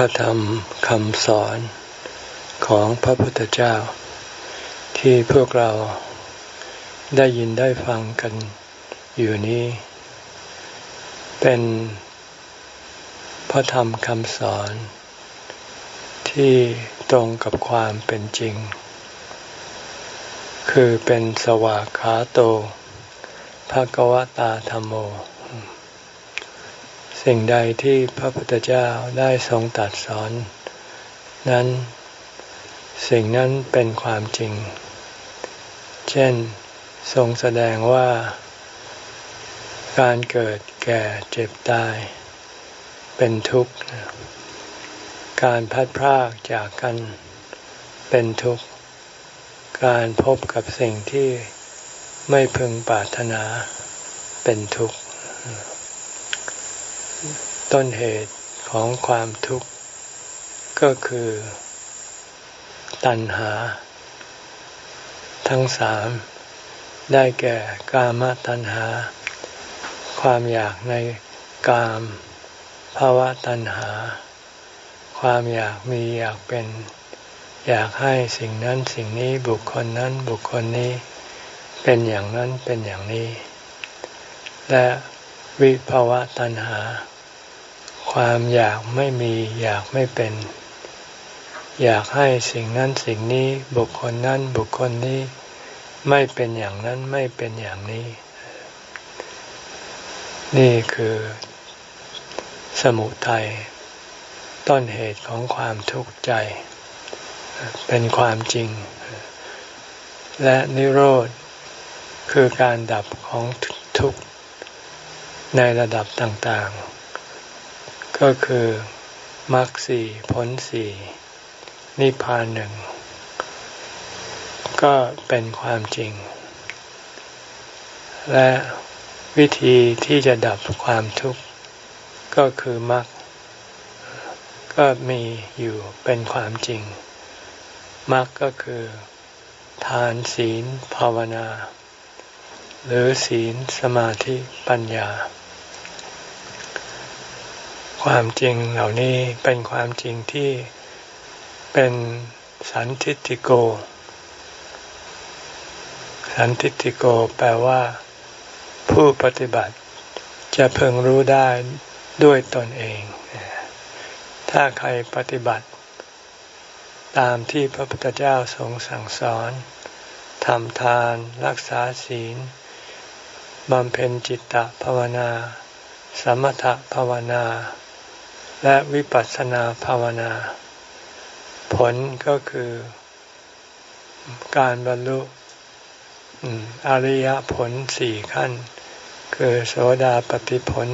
พระธรรมคำสอนของพระพุทธเจ้า ที่พวกเราได้ยินได้ฟังกันอยู่นี้ เป็นพระธรรมคำสอน ที่ตรงกับความเป็นจริง คือเป็นสวากขาโตภะกวตาธรรมโม สิ่งใดที่พระพุทธเจ้าได้ทรงตัดสอน นั้นสิ่งนั้นเป็นความจริง เช่น ทรงแสดงว่า การเกิดแก่เจ็บตาย เป็นทุกข์ การพัดพรากจากกัน เป็นทุกข์ การพบกับสิ่งที่ไม่พึงปรารถนาเป็นทุกข์ ต้นเหตุของความทุกข์ ก็คือ ตัณหา ทั้งสาม ได้แก่กามตัณหา ความอยากในกามภาวะตัณหา ความอยากมีอยากเป็น อยากให้สิ่งนั้นสิ่งนี้บุคคลนั้นบุคคลนี้ เป็นอย่างนั้นเป็นอย่างนี้ และวิภาวะตัณหา ความอยากไม่มีอยากไม่เป็น อยากให้สิ่งนั้นสิ่งนี้บุคคลนั้นบุคคลนี้ไม่เป็นอย่างนั้นไม่เป็นอย่างนี้ นี่คือสมุทัยต้นเหตุของความทุกข์ใจ เป็นความจริง และนิโรธคือการดับของทุกข์ในระดับต่างๆ ก็คือมรรคสี่ผลสี่นิพพานหนึ่ง ก็เป็นความจริง และวิธีที่จะดับความทุกข์ ก็คือมรรคก็มีอยู่เป็นความจริงมรรคก็คือ ทานศีลภาวนา หรือศีลสมาธิปัญญา ความจริงเหล่านี้เป็นความจริงที่เป็นสันทิติโก สันทิติโกแปลว่า ผู้ปฏิบัติจะเพึงรู้ได้ด้วยตนเอง ถ้าใครปฏิบัติ ตามที่พระพุทธเจ้าทรงสั่งสอนทำทานรักษาศีลบำเพ็ญจิตตภาวนา สมถภาวนา และวิปัสสนาภาวนา ผลก็คือการบรรลุอริยผลสี่ขั้น คือโสดาปฏิผล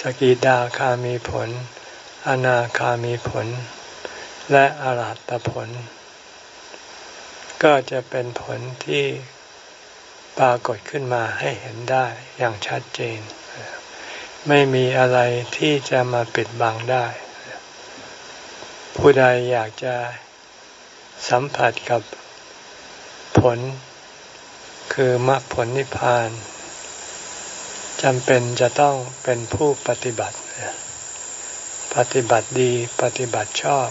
สกิดาคามีผล อนาคามีผล และอรหัตผล ก็จะเป็นผลที่ปรากฏขึ้นมาให้เห็นได้อย่างชัดเจน ไม่มีอะไรที่จะมาปิดบังได้ ผู้ใดอยากจะสัมผัสกับผล คือมรรคผลนิพพานจำเป็นจะต้องเป็นผู้ปฏิบัติ ปฏิบัติดีปฏิบัติชอบ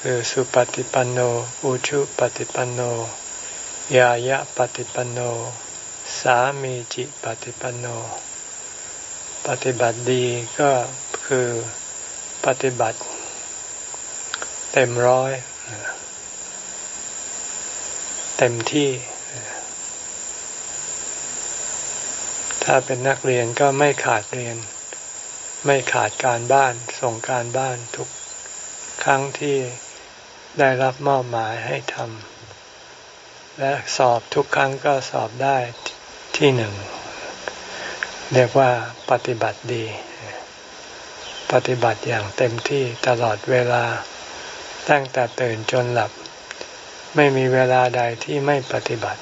คือสุปฏิปันโน อุชุปฏิปันโน ยายะปฏิปันโน สามีจิปฏิปันโน ปฏิบัติดีก็คือปฏิบัติ เต็มร้อย เต็มที่ ถ้าเป็นนักเรียนก็ไม่ขาดเรียน ไม่ขาดการบ้านส่งการบ้านทุกครั้งที่ได้รับมอบหมายให้ทำและสอบทุกครั้งก็สอบได้ที่หนึ่ง เรียกว่าปฏิบัติดี ปฏิบัติอย่างเต็มที่ตลอดเวลา ตั้งแต่ตื่นจนหลับ ไม่มีเวลาใดที่ไม่ปฏิบัติ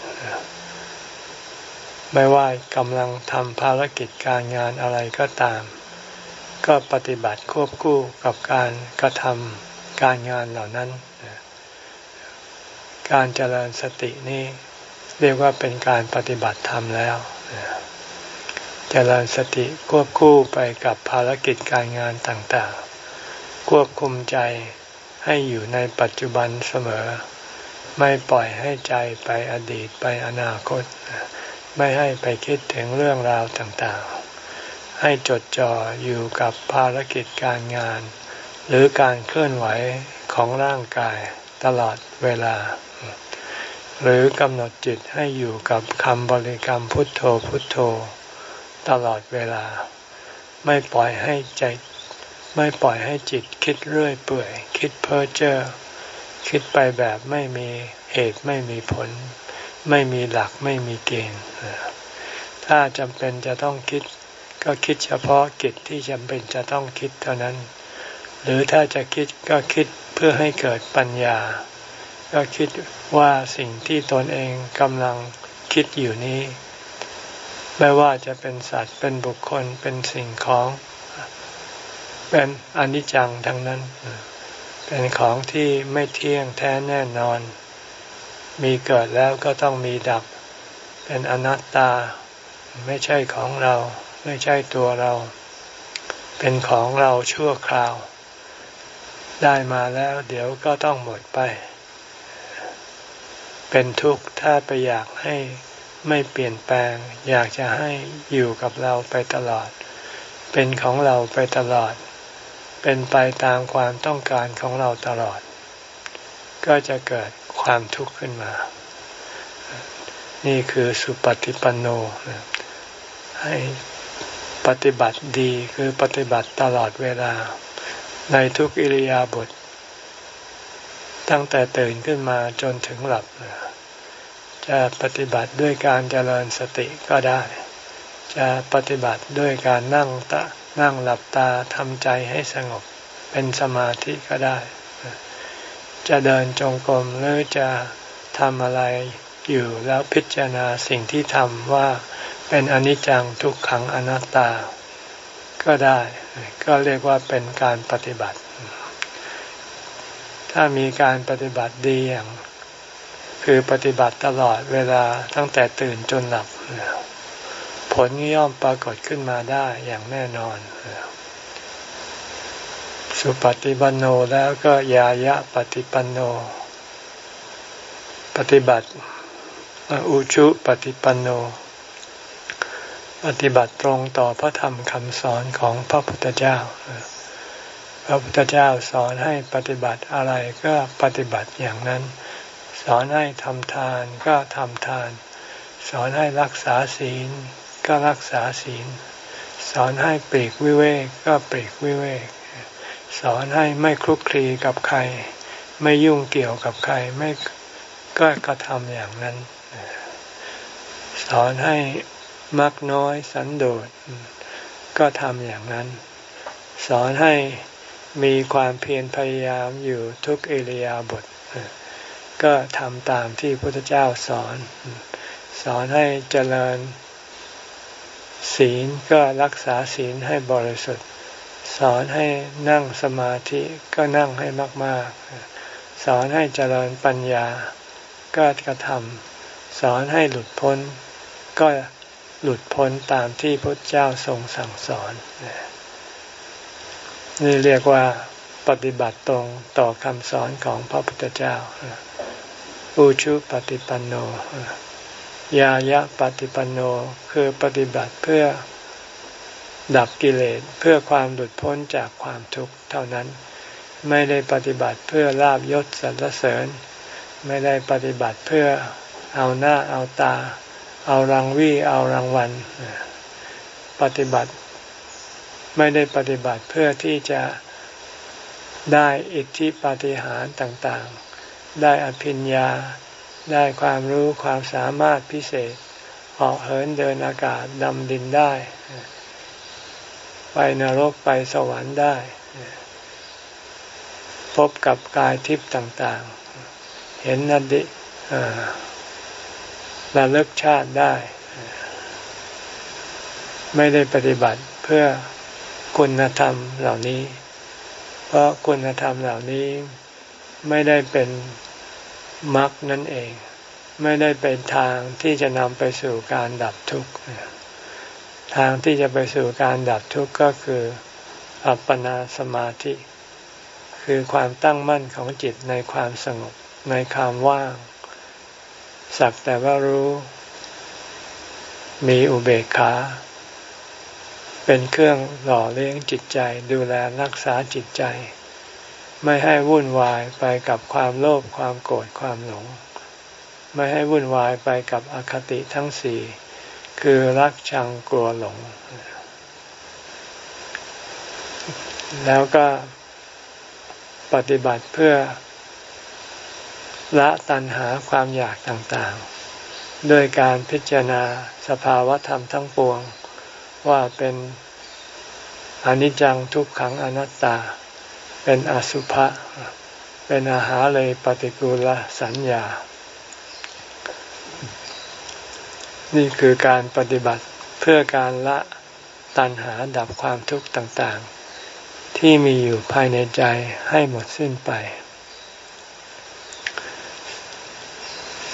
ไม่ว่ากำลังทำภารกิจการงานอะไรก็ตาม ก็ปฏิบัติควบคู่กับการกระทำการงานเหล่านั้น การเจริญสตินี่เรียกว่าเป็นการปฏิบัติธรรมแล้ว เจริญสติควบคู่ไปกับภารกิจการงานต่างๆ ควบคุมใจให้อยู่ในปัจจุบันเสมอ ไม่ปล่อยให้ใจไปอดีตไปอนาคต ไม่ให้ไปคิดถึงเรื่องราวต่างๆ ให้จดจ่ออยู่กับภารกิจการงาน หรือการเคลื่อนไหวของร่างกายตลอดเวลา หรือกำหนดจิตให้อยู่กับคำบริกรรมพุทโธพุทโธ ตลอดเวลา ไม่ปล่อยให้ใจ ไม่ปล่อยให้จิตคิดเรื่อยเปื่อย คิดเพ้อเจ้อคิดไปแบบไม่มีเหตุไม่มีผล ไม่มีหลักไม่มีเกณฑ์ถ้าจำเป็นจะต้องคิด ก็คิดเฉพาะกิจที่จำเป็นจะต้องคิดเท่านั้น หรือถ้าจะคิดก็คิดเพื่อให้เกิดปัญญา ก็คิดว่าสิ่งที่ตนเองกำลังคิดอยู่นี้ ไม่ว่าจะเป็นสัตว์เป็นบุคคลเป็นสิ่งของ เป็นอนิจจังทั้งนั้น เป็นของที่ไม่เที่ยงแท้แน่นอน มีเกิดแล้วก็ต้องมีดับ เป็นอนัตตา ไม่ใช่ของเรา ไม่ใช่ตัวเรา เป็นของเราชั่วคราว ได้มาแล้วเดี๋ยวก็ต้องหมดไป เป็นทุกข์ถ้าไปอยากให้ ไม่เปลี่ยนแปลง อยากจะให้อยู่กับเราไปตลอด เป็นของเราไปตลอด เป็นไปตามความต้องการของเราตลอด ก็จะเกิดความทุกข์ขึ้นมา นี่คือสุปฏิปันโน ให้ปฏิบัติดีคือปฏิบัติตลอดเวลา ในทุกอิริยาบถตั้งแต่ตื่นขึ้นมาจนถึงหลับ จะปฏิบัติด้วยการเจริญสติก็ได้ จะปฏิบัติด้วยการนั่งตะนั่งหลับตาทำใจให้สงบเป็นสมาธิก็ได้ จะเดินจงกรมหรือจะทำอะไรอยู่แล้วพิจารณาสิ่งที่ทำว่าเป็นอนิจจังทุกขังอนัตตา ก็ได้ ก็เรียกว่าเป็นการปฏิบัติ ถ้ามีการปฏิบัติดีอย่าง คือปฏิบัติตลอดเวลาตั้งแต่ตื่นจนหลับ ผลย่อมปรากฏขึ้นมาได้อย่างแน่นอน สุปฏิปันโนแล้วก็ยายะปฏิปันโน ปฏิบัติอุชุปฏิปันโน ปฏิบัติตรงต่อพระธรรมคำสอนของพระพุทธเจ้าพระพุทธเจ้าสอนให้ปฏิบัติอะไรก็ปฏิบัติอย่างนั้น สอนให้ทำทานก็ทำทาน สอนให้รักษาศีลก็รักษาศีล สอนให้ปลีกวิเวกก็ปลีกวิเวก สอนให้ไม่คลุกคลีกับใคร ไม่ยุ่งเกี่ยวกับใครไม่ก็กระทำอย่างนั้น สอนให้มักน้อยสันโดษก็ทำอย่างนั้น สอนให้มีความเพียรพยายามอยู่ทุกเอริยาบท ก็ทำตามที่พระพุทธเจ้าสอน สอนให้เจริญ ศีลก็รักษาศีลให้บริสุทธิ์ สอนให้นั่งสมาธิก็นั่งให้มาก ๆ สอนให้เจริญปัญญา ก็กระทำสอนให้หลุดพ้น ก็หลุดพ้นตามที่พระเจ้าทรงสั่งสอน นี่เรียกว่าปฏิบัติตรงต่อคำสอนของพระพุทธเจ้า อุชุปฏิปันโน ยายะปฏิปันโนคือปฏิบัติเพื่อดับกิเลสเพื่อความหลุดพ้นจากความทุกข์เท่านั้น ไม่ได้ปฏิบัติเพื่อลาบยศสรรเสริญ ไม่ได้ปฏิบัติเพื่อเอาหน้าเอาตา เอารางวี่เอารางวัลปฏิบัติไม่ได้ปฏิบัติเพื่อที่จะได้อิทธิปาฏิหาริย์ต่างๆ ได้อภิญญา ได้ความรู้ความสามารถพิเศษออกเหินเดินอากาศดำดินได้ ไปนรกไปสวรรค์ได้ พบกับกายทิพย์ต่างๆ เห็นนดิระลึกชาติได้ ไม่ได้ปฏิบัติเพื่อคุณธรรมเหล่านี้ เพราะคุณธรรมเหล่านี้ ไม่ได้เป็นมรรคนั่นเอง ไม่ได้เป็นทางที่จะนำไปสู่การดับทุกข์ทางที่จะไปสู่การดับทุกข์ก็คืออัปปนาสมาธิ คือความตั้งมั่นของจิตในความสงบในความว่าง สักแต่ว่ารู้ มีอุเบกขา เป็นเครื่องหล่อเลี้ยงจิตใจดูแลรักษาจิตใจ ไม่ให้วุ่นวายไปกับความโลภความโกรธความหลง ไม่ให้วุ่นวายไปกับอคติทั้งสี่คือรักชังกลัวหลง แล้วก็ปฏิบัติเพื่อละตัณหาความอยากต่างๆ โดยการพิจารณาสภาวะธรรมทั้งปวง ว่าเป็นอนิจจังทุกขังอนัตตา เป็นอสุภะเป็นอาหารเลยปฏิกูลสัญญา นี่คือการปฏิบัติเพื่อการละตัณหาดับความทุกข์ต่างๆ ที่มีอยู่ภายในใจให้หมดสิ้นไป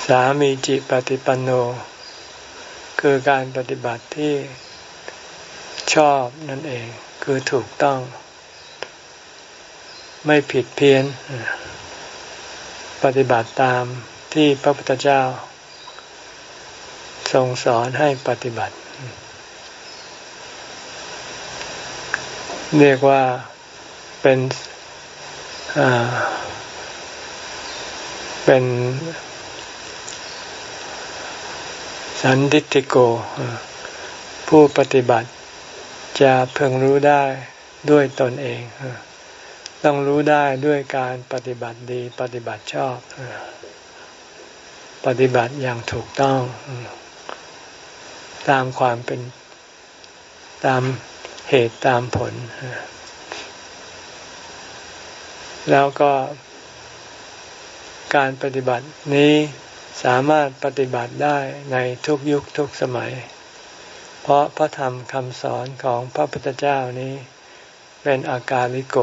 สามีจิปฏิปันโน คือการปฏิบัติที่ชอบนั่นเองคือถูกต้อง ไม่ผิดเพี้ยน ปฏิบัติตามที่พระพุทธเจ้า ทรงสอนให้ปฏิบัติ เรียกว่าเป็นเป็นสันติติโก ผู้ปฏิบัติจะเพิ่งรู้ได้ด้วยตนเอง ต้องรู้ได้ด้วยการปฏิบัติดีปฏิบัติชอบ ปฏิบัติอย่างถูกต้อง ตามความเป็นตามเหตุตามผล แล้วก็การปฏิบัตินี้สามารถปฏิบัติได้ในทุกยุคทุกสมัย เพราะพระธรรมคำสอนของพระพุทธเจ้านี้เป็นอากาลิโก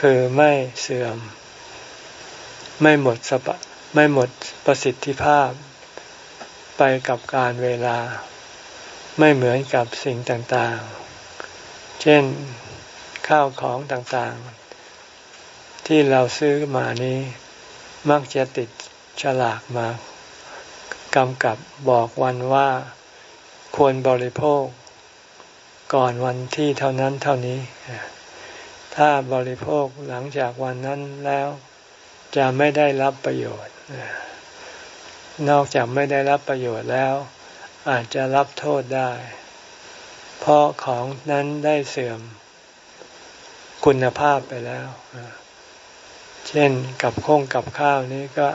คือไม่เสื่อม ไม่หมดสปะไม่หมดประสิทธิภาพ ไปกับการเวลา ไม่เหมือนกับสิ่งต่างๆ เช่นข้าวของต่างๆ ที่เราซื้อมานี้ มักจะติดฉลากมากำกับบอกวันว่าควรบริโภค ก่อนวันที่เท่านั้นเท่านี้ ถ้าบริโภคหลังจากวันนั้นแล้ว จะไม่ได้รับประโยชน์ นอกจากไม่ได้รับประโยชน์แล้ว อาจจะรับโทษได้ เพราะของนั้นได้เสื่อมคุณภาพไปแล้ว เช่นกับข้งกับข้าวนี้ก็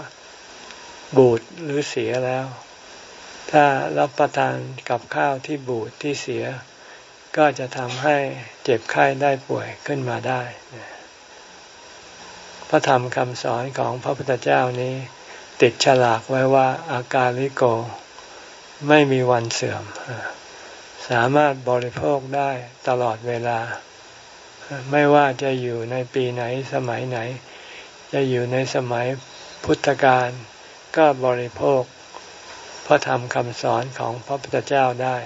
บูดหรือเสียแล้ว ถ้ารับประทานกับข้าวที่บูดที่เสีย ก็จะทำให้เจ็บไข้ได้ป่วยขึ้นมาได้ พระธรรมคำสอนของพระพุทธเจ้านี้ ติดฉลากไว้ว่าอาการลิโกไม่มีวันเสื่อม สามารถบริโภคได้ตลอดเวลา ไม่ว่าจะอยู่ในปีไหนสมัยไหน จะอยู่ในสมัยพุทธกาลก็บริโภคพระธรรมคำสอนของพระพุทธเจ้าได้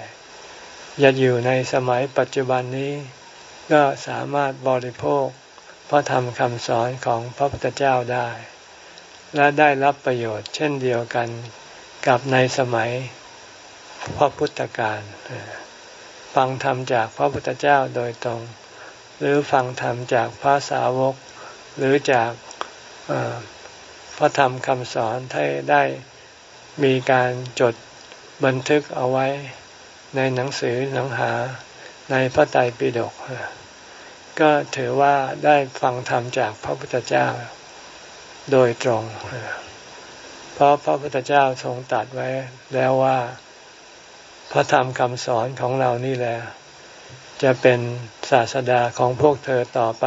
ยัดอยู่ในสมัยปัจจุบันนี้ ก็สามารถบริโภคพระธรรมคำสอนของพระพุทธเจ้าได้ และได้รับประโยชน์เช่นเดียวกันกับในสมัยพระพุทธการฟังธรรมจากพระพุทธเจ้าโดยตรง หรือฟังธรรมจากพระสาวก หรือจากพระธรรมคำสอนให้ได้มีการจดบันทึกเอาไว้ ในหนังสือหนังหาในพระไตรปิฎกก็ถือว่าได้ฟังธรรมจากพระพุทธเจ้าโดยตรง เพราะพระพุทธเจ้าทรงตัดไว้แล้วว่าพระธรรมคำสอนของเรานี่แหละจะเป็นศาสดาของพวกเธอต่อไป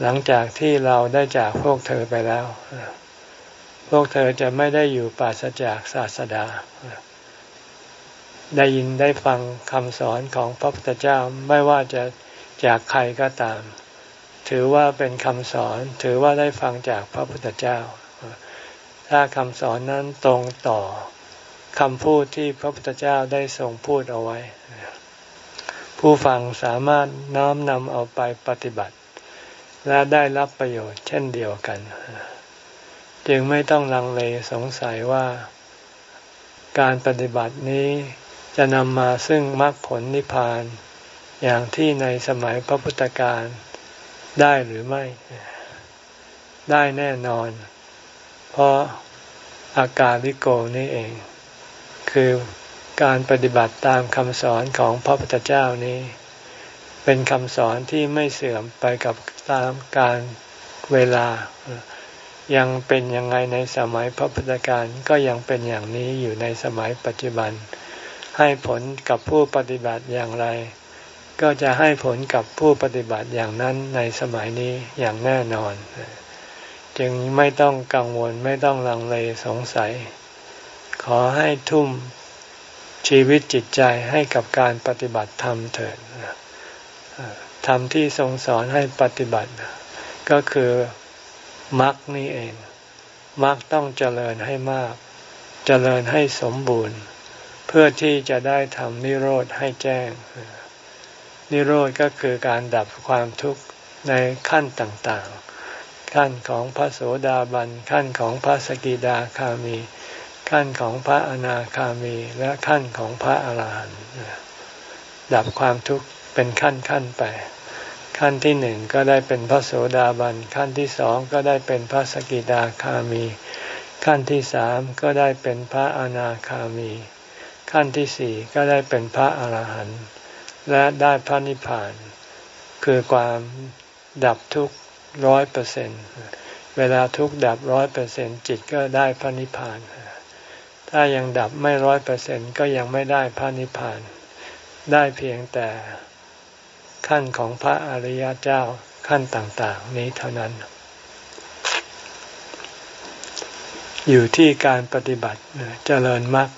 หลังจากที่เราได้จากพวกเธอไปแล้ว พวกเธอจะไม่ได้อยู่ปราศจากศาสดา ได้ยินได้ฟังคำสอนของพระพุทธเจ้าไม่ว่าจะจากใครก็ตาม ถือว่าเป็นคำสอนถือว่าได้ฟังจากพระพุทธเจ้า ถ้าคำสอนนั้นตรงต่อคำพูดที่พระพุทธเจ้าได้ทรงพูดเอาไว้ ผู้ฟังสามารถน้อมนำเอาไปปฏิบัติ และได้รับประโยชน์เช่นเดียวกัน จึงไม่ต้องลังเลสงสัยว่าการปฏิบัตินี้ จะนำมาซึ่งมรรคผลนิพพาน อย่างที่ในสมัยพระพุทธการได้หรือไม่ ได้แน่นอน เพราะอากาลิโกนี่เอง คือการปฏิบัติตามคำสอนของพระพุทธเจ้านี้ เป็นคำสอนที่ไม่เสื่อมไปกับตามการเวลา ยังเป็นยังไงในสมัยพระพุทธการก็ยังเป็นอย่างนี้อยู่ในสมัยปัจจุบัน ให้ผลกับผู้ปฏิบัติอย่างไร ก็จะให้ผลกับผู้ปฏิบัติอย่างนั้นในสมัยนี้อย่างแน่นอน จึงไม่ต้องกังวลไม่ต้องลังเลสงสัย ขอให้ทุ่มชีวิตจิตใจให้กับการปฏิบัติธรรมเถิดธรรมที่ทรงสอนให้ปฏิบัติ ก็คือมรรคนี่เองมรรคต้องเจริญให้มาก เจริญให้สมบูรณ์ เพื่อที่จะได้ทำนิโรธให้แจ้ง นิโรธก็คือการดับความทุกข์ในขั้นต่างๆ ขั้นของพระโสดาบัน ขั้นของพระสกิดาคามี ขั้นของพระอนาคามี และขั้นของพระอาหารหันต์ดับความทุกข์เป็นขั้นขั้นไปขั้นที่หนึ่งก็ได้เป็นพระโสดาบัน ขั้นที่สองก็ได้เป็นพระสกิดาคามี ขั้นที่สามก็ได้เป็นพระอนาคามี ขั้นที่สี่ก็ได้เป็นพระอาหารหันต์และได้พระนิพพาน คือความดับทุกข์ร้อยเปอร์เซ็นเวลาทุกข์ดับร้อยเปอร์เซ็นจิตก็ได้พระนิพพาน ถ้ายังดับไม่ร้อยเปอร์เซ็นก็ยังไม่ได้พระนิพพาน ได้เพียงแต่ขั้นของพระอริยเจ้าขั้นต่างๆ นี้เท่านั้น อยู่ที่การปฏิบัติเจริญมรรค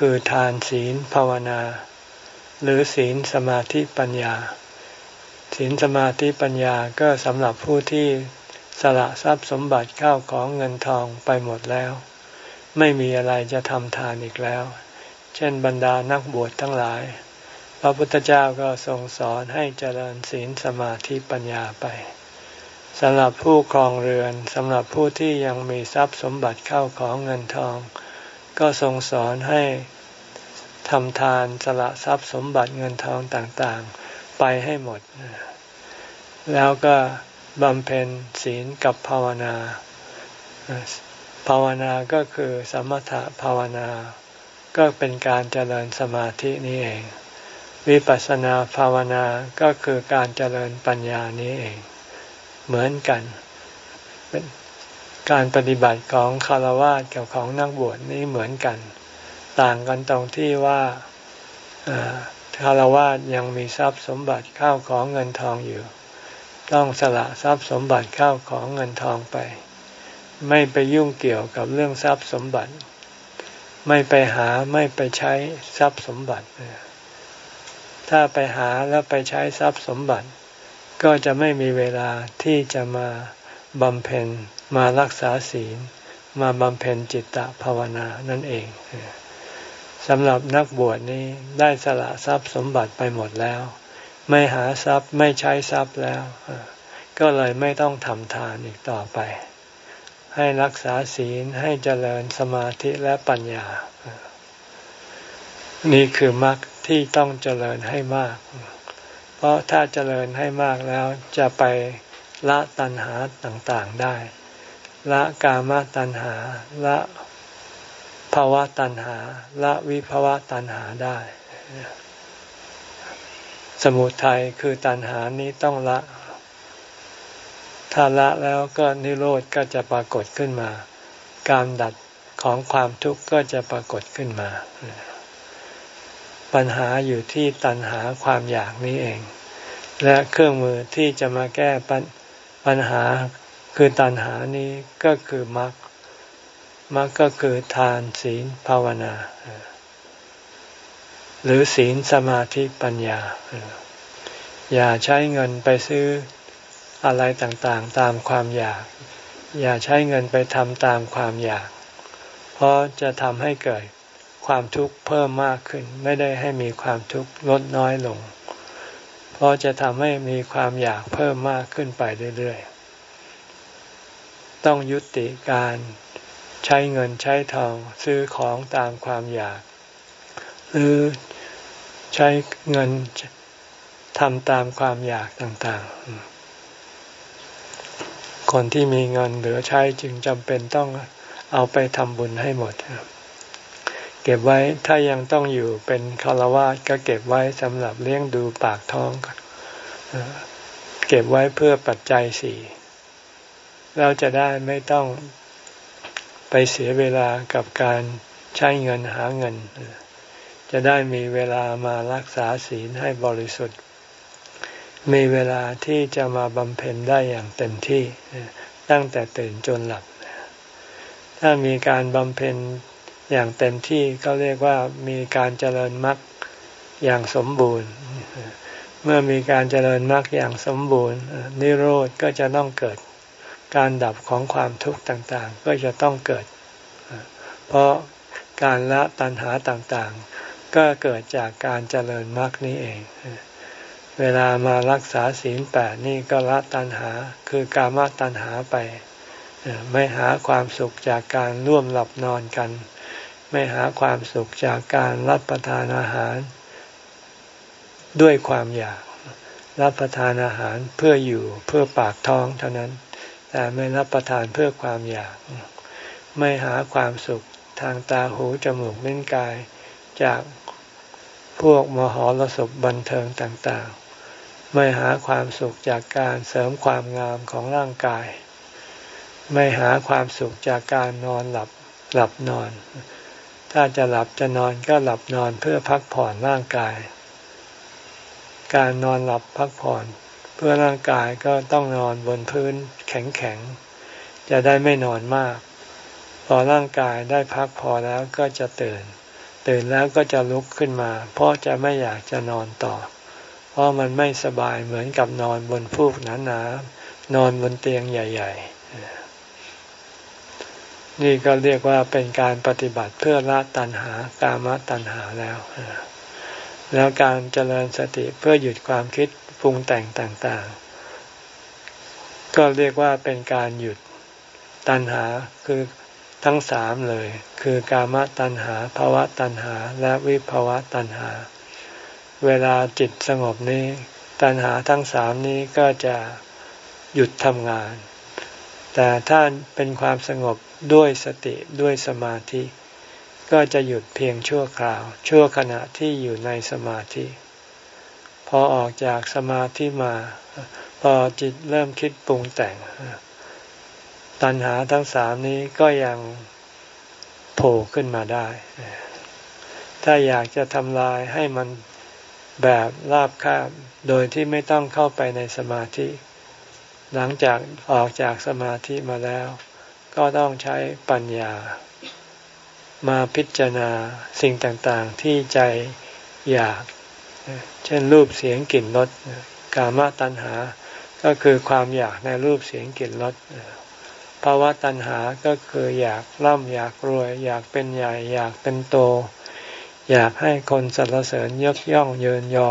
คือทานศีลภาวนา หรือศีลสมาธิปัญญา ศีลสมาธิปัญญาก็สำหรับผู้ที่สละทรัพย์สมบัติเข้าของเงินทองไปหมดแล้ว ไม่มีอะไรจะทำทานอีกแล้ว เช่นบรรดานักบวชทั้งหลาย พระพุทธเจ้าก็ทรงสอนให้เจริญศีลสมาธิปัญญาไปสำหรับผู้ครองเรือนสำหรับผู้ที่ยังมีทรัพย์สมบัติเข้าของเงินทอง ก็ทรงสอนให้ทำทานสละทรัพย์สมบัติเงินทองต่างๆ ไปให้หมด แล้วก็บำเพ็ญศีลกับภาวนา ภาวนาก็คือสมถะภาวนา ก็เป็นการเจริญสมาธินี่เอง วิปัสสนาภาวนาก็คือการเจริญปัญญานี้เอง เหมือนกัน การปฏิบัติของคารวะกับของนักบวชนี้เหมือนกัน ต่างกันตรงที่ว่าคารวะยังมีทรัพย์สมบัติเข้าของเงินทองอยู่ ต้องสละทรัพย์สมบัติเข้าของเงินทองไป ไม่ไปยุ่งเกี่ยวกับเรื่องทรัพย์สมบัติ ไม่ไปหาไม่ไปใช้ทรัพย์สมบัติ ถ้าไปหาแล้วไปใช้ทรัพย์สมบัติ ก็จะไม่มีเวลาที่จะมา บำเพ็ญมารักษาศีล มาบำเพ็ญจิตตภาวนานั่นเองสำหรับนักบวชนี้ได้สละทรัพย์สมบัติไปหมดแล้ว ไม่หาทรัพย์ไม่ใช้ทรัพย์แล้ว ก็เลยไม่ต้องทำทานอีกต่อไป ให้รักษาศีลให้เจริญสมาธิและปัญญา นี่คือมรรคที่ต้องเจริญให้มาก เพราะถ้าเจริญให้มากแล้วจะไป ละตัณหาต่างๆได้ ละกามตัณหา ละภาวะตัณหา ละวิภาวะตัณหาได้ สมุทัยคือตัณหานี้ต้องละ ถ้าละแล้วก็นิโรธก็จะปรากฏขึ้นมา การดัดของความทุกข์ก็จะปรากฏขึ้นมา ปัญหาอยู่ที่ตัณหาความอยากนี้เอง และเครื่องมือที่จะมาแก้ ปัญหาคือตัณหานี้ก็คือมรรคมรรคก็คือทานศีลภาวนา หรือศีลสมาธิปัญญา อย่าใช้เงินไปซื้ออะไรต่างๆ ตามความอยาก อย่าใช้เงินไปทำตามความอยาก เพราะจะทำให้เกิดความทุกข์เพิ่มมากขึ้น ไม่ได้ให้มีความทุกข์ลดน้อยลง เพราะจะทำให้มีความอยากเพิ่มมากขึ้นไปเรื่อยๆ ต้องยุติการใช้เงินใช้ทองซื้อของตามความอยาก หรือใช้เงินทำตามความอยากต่างๆ คนที่มีเงินเหลือใช้จึงจำเป็นต้องเอาไปทำบุญให้หมดครับ เก็บไว้ถ้ายังต้องอยู่เป็นคารวะก็เก็บไว้สำหรับเลี้ยงดูปากท้องเก็บไว้เพื่อปัจจัยสี่เราจะได้ไม่ต้องไปเสียเวลากับการใช้เงินหาเงิน จะได้มีเวลามารักษาศีลให้บริสุทธิ์ มีเวลาที่จะมาบำเพ็ญได้อย่างเต็มที่ตั้งแต่ตื่นจนหลับ ถ้ามีการบำเพ็ญ อย่างเต็มที่ก็เรียกว่ามีการเจริญมรรคอย่างสมบูรณ์ เมื่อมีการเจริญมรรคอย่างสมบูรณ์ นิโรธก็จะต้องเกิดการดับของความทุกข์ต่างๆ ก็จะต้องเกิด เพราะการละตัณหาต่างๆ ก็เกิดจากการเจริญมรรคนี้เอง เวลามารักษาศีลแปดนี่ก็ละตัณหาคือกามตัณหาไป ไม่หาความสุขจากการร่วมหลับนอนกัน ไม่หาความสุขจากการรับประทานอาหาร ด้วยความอยาก รับประทานอาหารเพื่ออยู่เพื่อปากท้องเท่านั้น แต่ไม่รับประทานเพื่อความอยาก ไม่หาความสุขทางตาหูจมูกลิ้นกายจากพวกมหรสพบันเทิงต่างๆ ไม่หาความสุขจากการเสริมความงามของร่างกาย ไม่หาความสุขจากการนอนหลับหลับนอน ถ้าจะหลับจะนอนก็หลับนอนเพื่อพักผ่อนร่างกาย การนอนหลับพักผ่อน เพื่อร่างกายก็ต้องนอนบนพื้นแข็งๆ จะได้ไม่นอนมาก พอร่างกายได้พักพอแล้วก็จะตื่น ตื่นแล้วก็จะลุกขึ้นมา เพราะจะไม่อยากจะนอนต่อ เพราะมันไม่สบายเหมือนกับนอนบนฟูกหนาๆนอนบนเตียงใหญ่ ๆ นี่ก็เรียกว่าเป็นการปฏิบัติเพื่อละตัณหากามตัณหาแล้ว แล้วการเจริญสติเพื่อหยุดความคิดปรุงแต่งต่างๆ ก็เรียกว่าเป็นการหยุดตัณหาคือทั้งสามเลย คือกามตัณหาภาวะตัณหา และวิภาวะตัณหา เวลาจิตสงบนี้ ตัณหาทั้งสามนี้ก็จะหยุดทำงาน แต่ถ้าเป็นความสงบด้วยสติด้วยสมาธิ ก็จะหยุดเพียงชั่วคราว ชั่วขณะที่อยู่ในสมาธิ พอออกจากสมาธิมา พอจิตเริ่มคิดปรุงแต่ง ตัณหาทั้งสามนี้ก็ยังโผล่ขึ้นมาได้ ถ้าอยากจะทำลายให้มันแบบราบคาบ โดยที่ไม่ต้องเข้าไปในสมาธิ หลังจากออกจากสมาธิมาแล้ว ก็ต้องใช้ปัญญา มาพิจารณาสิ่งต่างๆที่ใจอยาก เช่นรูปเสียงกลิ่นรสกามตัณหา ก็คือความอยากในรูปเสียงกลิ่นรสภาวะตัณหาก็คืออยากร่ำอยากรวย อยากเป็นใหญ่ อยากเป็นโต อยากให้คนสรรเสริญยกย่องเยินยอ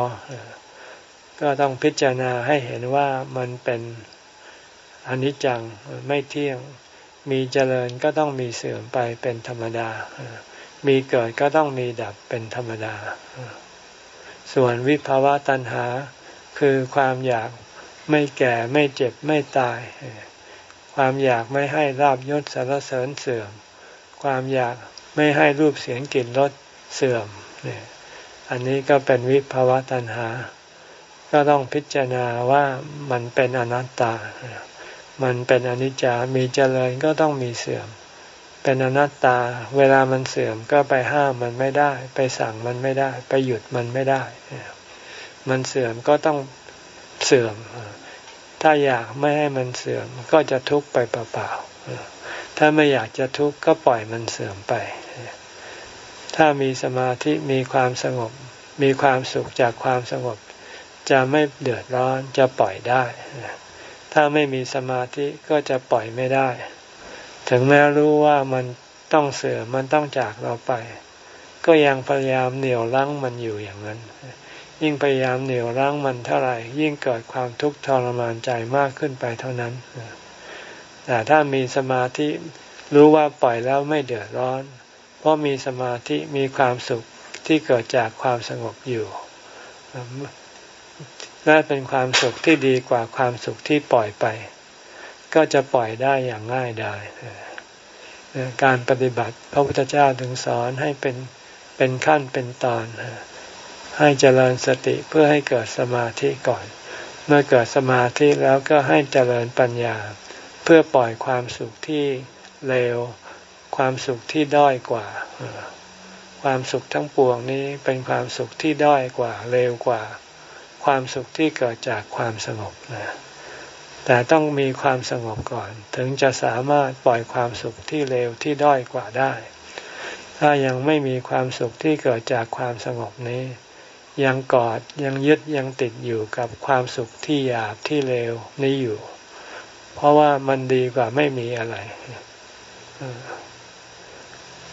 ก็ต้องพิจารณาให้เห็นว่ามันเป็น อนิจจังไม่เที่ยง มีเจริญก็ต้องมีเสื่อมไปเป็นธรรมดา มีเกิดก็ต้องมีดับเป็นธรรมดา ส่วนวิภาวะตัณหา คือความอยากไม่แก่ไม่เจ็บไม่ตาย ความอยากไม่ให้ราบยศสารเสริญเสื่อม ความอยากไม่ให้รูปเสียงกลิ่นรสเสื่อมเนี่ยอันนี้ก็เป็นวิภาวะตัณหา ก็ต้องพิจารณาว่ามันเป็นอนัตตา มันเป็นอนิจจามีเจริญก็ต้องมีเสื่อม เป็นอนัตตา เวลามันเสื่อมก็ไปห้ามมันไม่ได้ ไปสั่งมันไม่ได้ ไปหยุดมันไม่ได้ มันเสื่อมก็ต้องเสื่อม ถ้าอยากไม่ให้มันเสื่อมก็จะทุกข์ไปเปล่าๆ ถ้าไม่อยากจะทุกข์ก็ปล่อยมันเสื่อมไป ถ้ามีสมาธิมีความสงบ มีความสุขจากความสงบ จะไม่เดือดร้อนจะปล่อยได้ ถ้าไม่มีสมาธิก็จะปล่อยไม่ได้ ถึงแม้รู้ว่ามันต้องเสื่อมมันต้องจากเราไป ก็ยังพยายามเหนี่ยวรั้งมันอยู่อย่างนั้น ยิ่งพยายามเหนี่ยวรั้งมันเท่าไหร่ยิ่งเกิดความทุกข์ทรมานใจมากขึ้นไปเท่านั้นแต่ถ้ามีสมาธิรู้ว่าปล่อยแล้วไม่เดือดร้อน เพราะมีสมาธิมีความสุขที่เกิดจากความสงบอยู่ และเป็นความสุขที่ดีกว่าความสุขที่ปล่อยไป ก็จะปล่อยได้อย่างง่ายดายการปฏิบัติพระพุทธเจ้าถึงสอนให้เป็นเป็นขั้นเป็นตอน ให้เจริญสติเพื่อให้เกิดสมาธิก่อน เมื่อเกิดสมาธิแล้วก็ให้เจริญปัญญา เพื่อปล่อยความสุขที่เลว ความสุขที่ด้อยกว่า ความสุขทั้งปวงนี้เป็นความสุขที่ด้อยกว่าเลวกว่า ความสุขที่เกิดจากความสงบนะแต่ต้องมีความสงบก่อน ถึงจะสามารถปล่อยความสุขที่เลวที่ด้อยกว่าได้ ถ้ายังไม่มีความสุขที่เกิดจากความสงบนี้ ยังกอดยังยึดยังติดอยู่กับความสุขที่หยาบที่เลวนี้อยู่ เพราะว่ามันดีกว่าไม่มีอะไร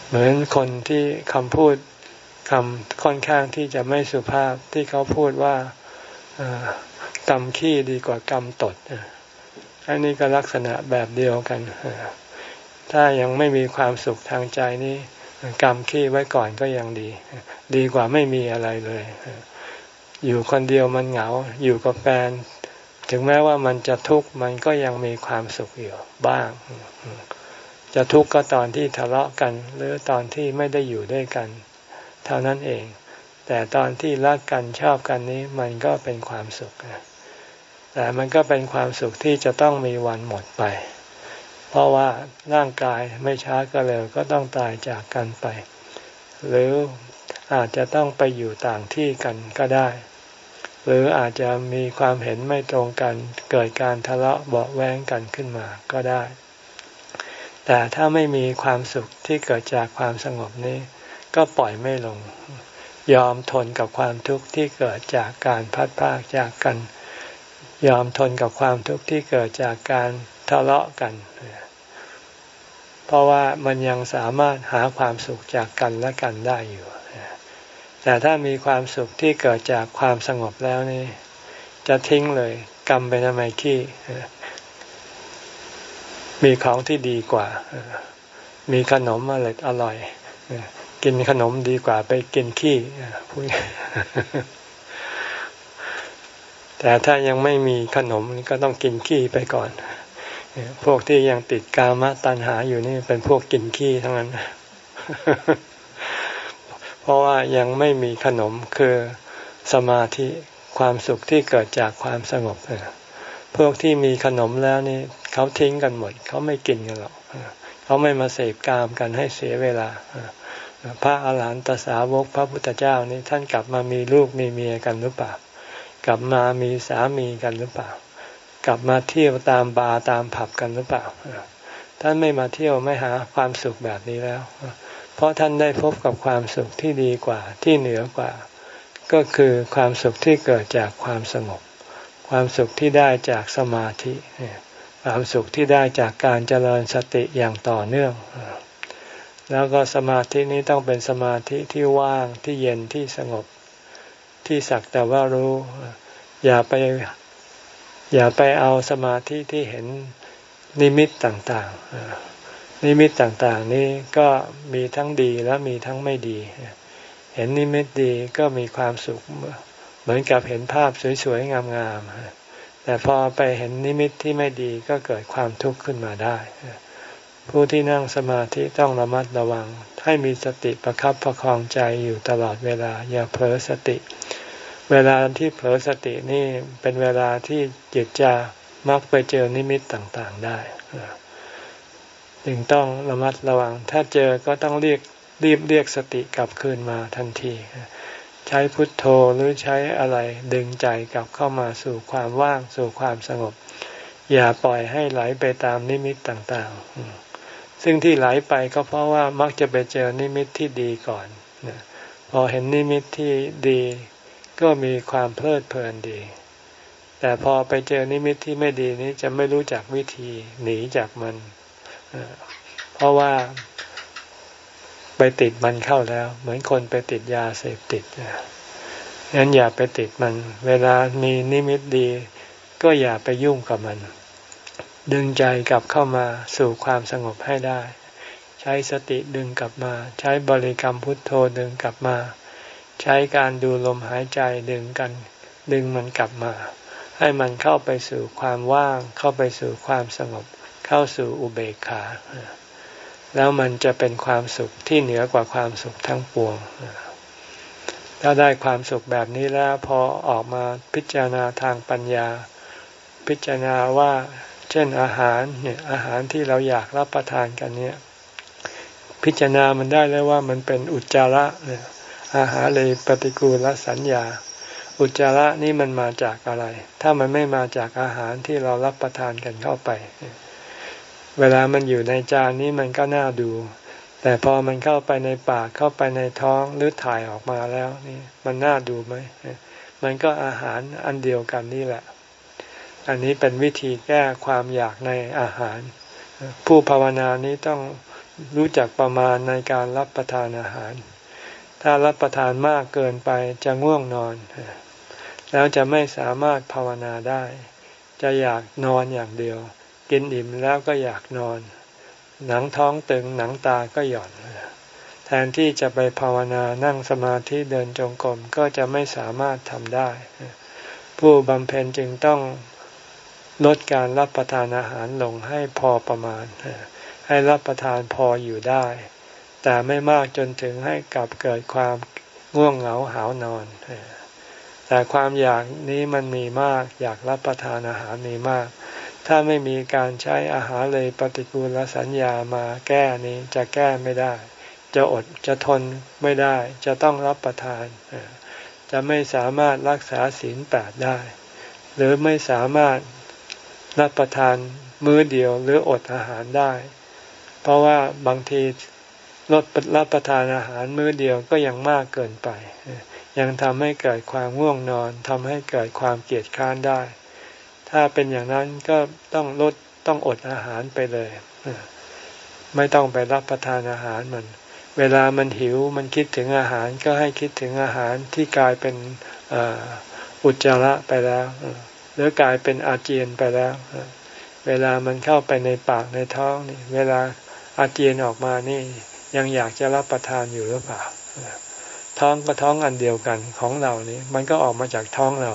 เหมือนคนที่คำพูดคำค่อนข้างที่จะไม่สุภาพที่เขาพูดว่า กรรมขี้ดีกว่ากรรมตดอันนี้ก็ลักษณะแบบเดียวกัน ถ้ายังไม่มีความสุขทางใจนี้กรรมขี้ไว้ก่อนก็ยังดี ดีกว่าไม่มีอะไรเลย อยู่คนเดียวมันเหงา อยู่กับแฟน ถึงแม้ว่ามันจะทุกข์มันก็ยังมีความสุขอยู่บ้าง จะทุกข์ก็ตอนที่ทะเลาะกัน หรือตอนที่ไม่ได้อยู่ด้วยกัน เท่านั้นเอง แต่ตอนที่รักกันชอบกันนี้มันก็เป็นความสุขนะแต่มันก็เป็นความสุขที่จะต้องมีวันหมดไป เพราะว่าร่างกายไม่ช้าก็เร็วก็ต้องตายจากกันไป หรืออาจจะต้องไปอยู่ต่างที่กันก็ได้ หรืออาจจะมีความเห็นไม่ตรงกัน เกิดการทะเลาะเบาแวงกันขึ้นมาก็ได้ แต่ถ้าไม่มีความสุขที่เกิดจากความสงบนี้ ก็ปล่อยไม่ลง ยอมทนกับความทุกข์ที่เกิดจากการพัดพากจากกัน ยอมทนกับความทุกข์ที่เกิดจากการทะเลาะกัน เพราะว่ามันยังสามารถหาความสุขจากกันและกันได้อยู่ แต่ถ้ามีความสุขที่เกิดจากความสงบแล้วนี่ จะทิ้งเลยกรรมไปทำไมขี้มีของที่ดีกว่า มีขนมอร่อยอร่อย กินขนมดีกว่าไปกินขี้พูดแต่ถ้ายังไม่มีขนมก็ต้องกินขี้ไปก่อน พวกที่ยังติดกามตัณหาอยู่นี่เป็นพวกกินขี้ทั้งนั้น เพราะว่ายังไม่มีขนมคือสมาธิความสุขที่เกิดจากความสงบพวกที่มีขนมแล้วนี่เขาทิ้งกันหมด เขาไม่กินกันหรอก เขาไม่มาเสพกามกันให้เสียเวลา พระอาหารหันตสาวกพระพุทธเจ้านี่ท่านกลับมามีลูกมีเมียกันหรือเปล่า กลับมามีสามีกันหรือเปล่า กลับมาเที่ยวตามบาร์ตามผับกันหรือเปล่า ท่านไม่มาเที่ยวไม่หาความสุขแบบนี้แล้ว เพราะท่านได้พบกับความสุขที่ดีกว่าที่เหนือกว่า ก็คือความสุขที่เกิดจากความสงบ ความสุขที่ได้จากสมาธิ ความสุขที่ได้จากการเจริญสติอย่างต่อเนื่อง แล้วก็สมาธินี้ต้องเป็นสมาธิที่ว่างที่เย็นที่สงบ ที่สักแต่ว่ารู้ อย่าไปอย่าไปเอาสมาธิที่เห็นนิมิตต่างๆ นิมิตต่างๆ นี้ก็มีทั้งดีและมีทั้งไม่ดี เห็นนิมิตดีก็มีความสุข เหมือนกับเห็นภาพสวยๆงามๆแต่พอไปเห็นนิมิตที่ไม่ดีก็เกิดความทุกข์ขึ้นมาได้ ผู้ที่นั่งสมาธิต้องระมัดระวัง ให้มีสติประคับประคองใจอยู่ตลอดเวลา อย่าเผลอสติ เวลาที่เผลอสตินี่เป็นเวลาที่จิตจะมักไปเจอนิมิตต่างๆได้จึงต้องระมัดระวัง ถ้าเจอก็ต้องเรียกรีบเรียกสติกลับคืนมาทันที ใช้พุทโธหรือใช้อะไรดึงใจกลับเข้ามาสู่ความว่างสู่ความสงบ อย่าปล่อยให้ไหลไปตามนิมิตต่างๆ ซึ่งที่ไหลไปก็เพราะว่ามักจะไปเจอนิมิตที่ดีก่อนพอเห็นนิมิตที่ดี ก็มีความเพลิดเพลินดี แต่พอไปเจอนิมิตที่ไม่ดีนี้จะไม่รู้จักวิธีหนีจากมัน เพราะว่าไปติดมันเข้าแล้ว เหมือนคนไปติดยาเสพติดงั้นอย่าไปติดมัน เวลามีนิมิตดี ก็อย่าไปยุ่งกับมัน ดึงใจกลับเข้ามาสู่ความสงบให้ได้ ใช้สติดึงกลับมา ใช้บริกรรมพุทโธดึงกลับมา ใช้การดูลมหายใจดึงกัน ดึงมันกลับมา ให้มันเข้าไปสู่ความว่าง เข้าไปสู่ความสงบ เข้าสู่อุเบกขา แล้วมันจะเป็นความสุขที่เหนือกว่าความสุขทั้งปวงถ้าได้ความสุขแบบนี้แล้วพอออกมาพิจารณาทางปัญญา พิจารณาว่า เช่นอาหารเนี่ยอาหารที่เราอยากรับประทานกันเนี่ย พิจารณามันได้แล้วว่ามันเป็นอุจจาระเนี่ยอาหารเลยปฏิกูลสัญญา อุจจาระนี่มันมาจากอะไร ถ้ามันไม่มาจากอาหารที่เรารับประทานกันเข้าไป เวลามันอยู่ในจานนี้มันก็น่าดู แต่พอมันเข้าไปในปากเข้าไปในท้องหรือถ่ายออกมาแล้วนี่มันน่าดูไหมมันก็อาหารอันเดียวกันนี่แหละ อันนี้เป็นวิธีแก้ความอยากในอาหาร ผู้ภาวนานี้ต้องรู้จักประมาณในการรับประทานอาหาร ถ้ารับประทานมากเกินไปจะง่วงนอน แล้วจะไม่สามารถภาวนาได้ จะอยากนอนอย่างเดียว กินอิ่มแล้วก็อยากนอน หนังท้องตึงหนังตาก็หย่อนแทนที่จะไปภาวนานั่งสมาธิเดินจงกรมก็จะไม่สามารถทำได้ ผู้บำเพ็ญจึงต้อง ลดการรับประทานอาหารลงให้พอประมาณ ให้รับประทานพออยู่ได้ แต่ไม่มากจนถึงให้กลับเกิดความง่วงเหงาหานอน แต่ความอยากนี้มันมีมากอยากรับประทานอาหารมีมาก ถ้าไม่มีการใช้อาหารเลยปฏิกูลสัญญามาแก้นี้จะแก้ไม่ได้ จะอดจะทนไม่ได้ จะต้องรับประทานจะไม่สามารถรักษาศีลแปดได้ หรือไม่สามารถ รับประทานมื้อเดียวหรืออดอาหารได้ เพราะว่าบางทีลดรับประทานอาหารมื้อเดียวก็ยังมากเกินไป ยังทำให้เกิดความง่วงนอนทำให้เกิดความเกียดค้านได้ ถ้าเป็นอย่างนั้นก็ต้องลดต้องอดอาหารไปเลย ไม่ต้องไปรับประทานอาหารมัน เวลามันหิวมันคิดถึงอาหารก็ให้คิดถึงอาหารที่กลายเป็นอุจจาระไปแล้ว หรือกลายเป็นอาเจียนไปแล้ว เวลามันเข้าไปในปากในท้องนี่ เวลาอาเจียนออกมานี่ ยังอยากจะรับประทานอยู่หรือเปล่า ท้องก็ท้องอันเดียวกันของเรานี่มันก็ออกมาจากท้องเรา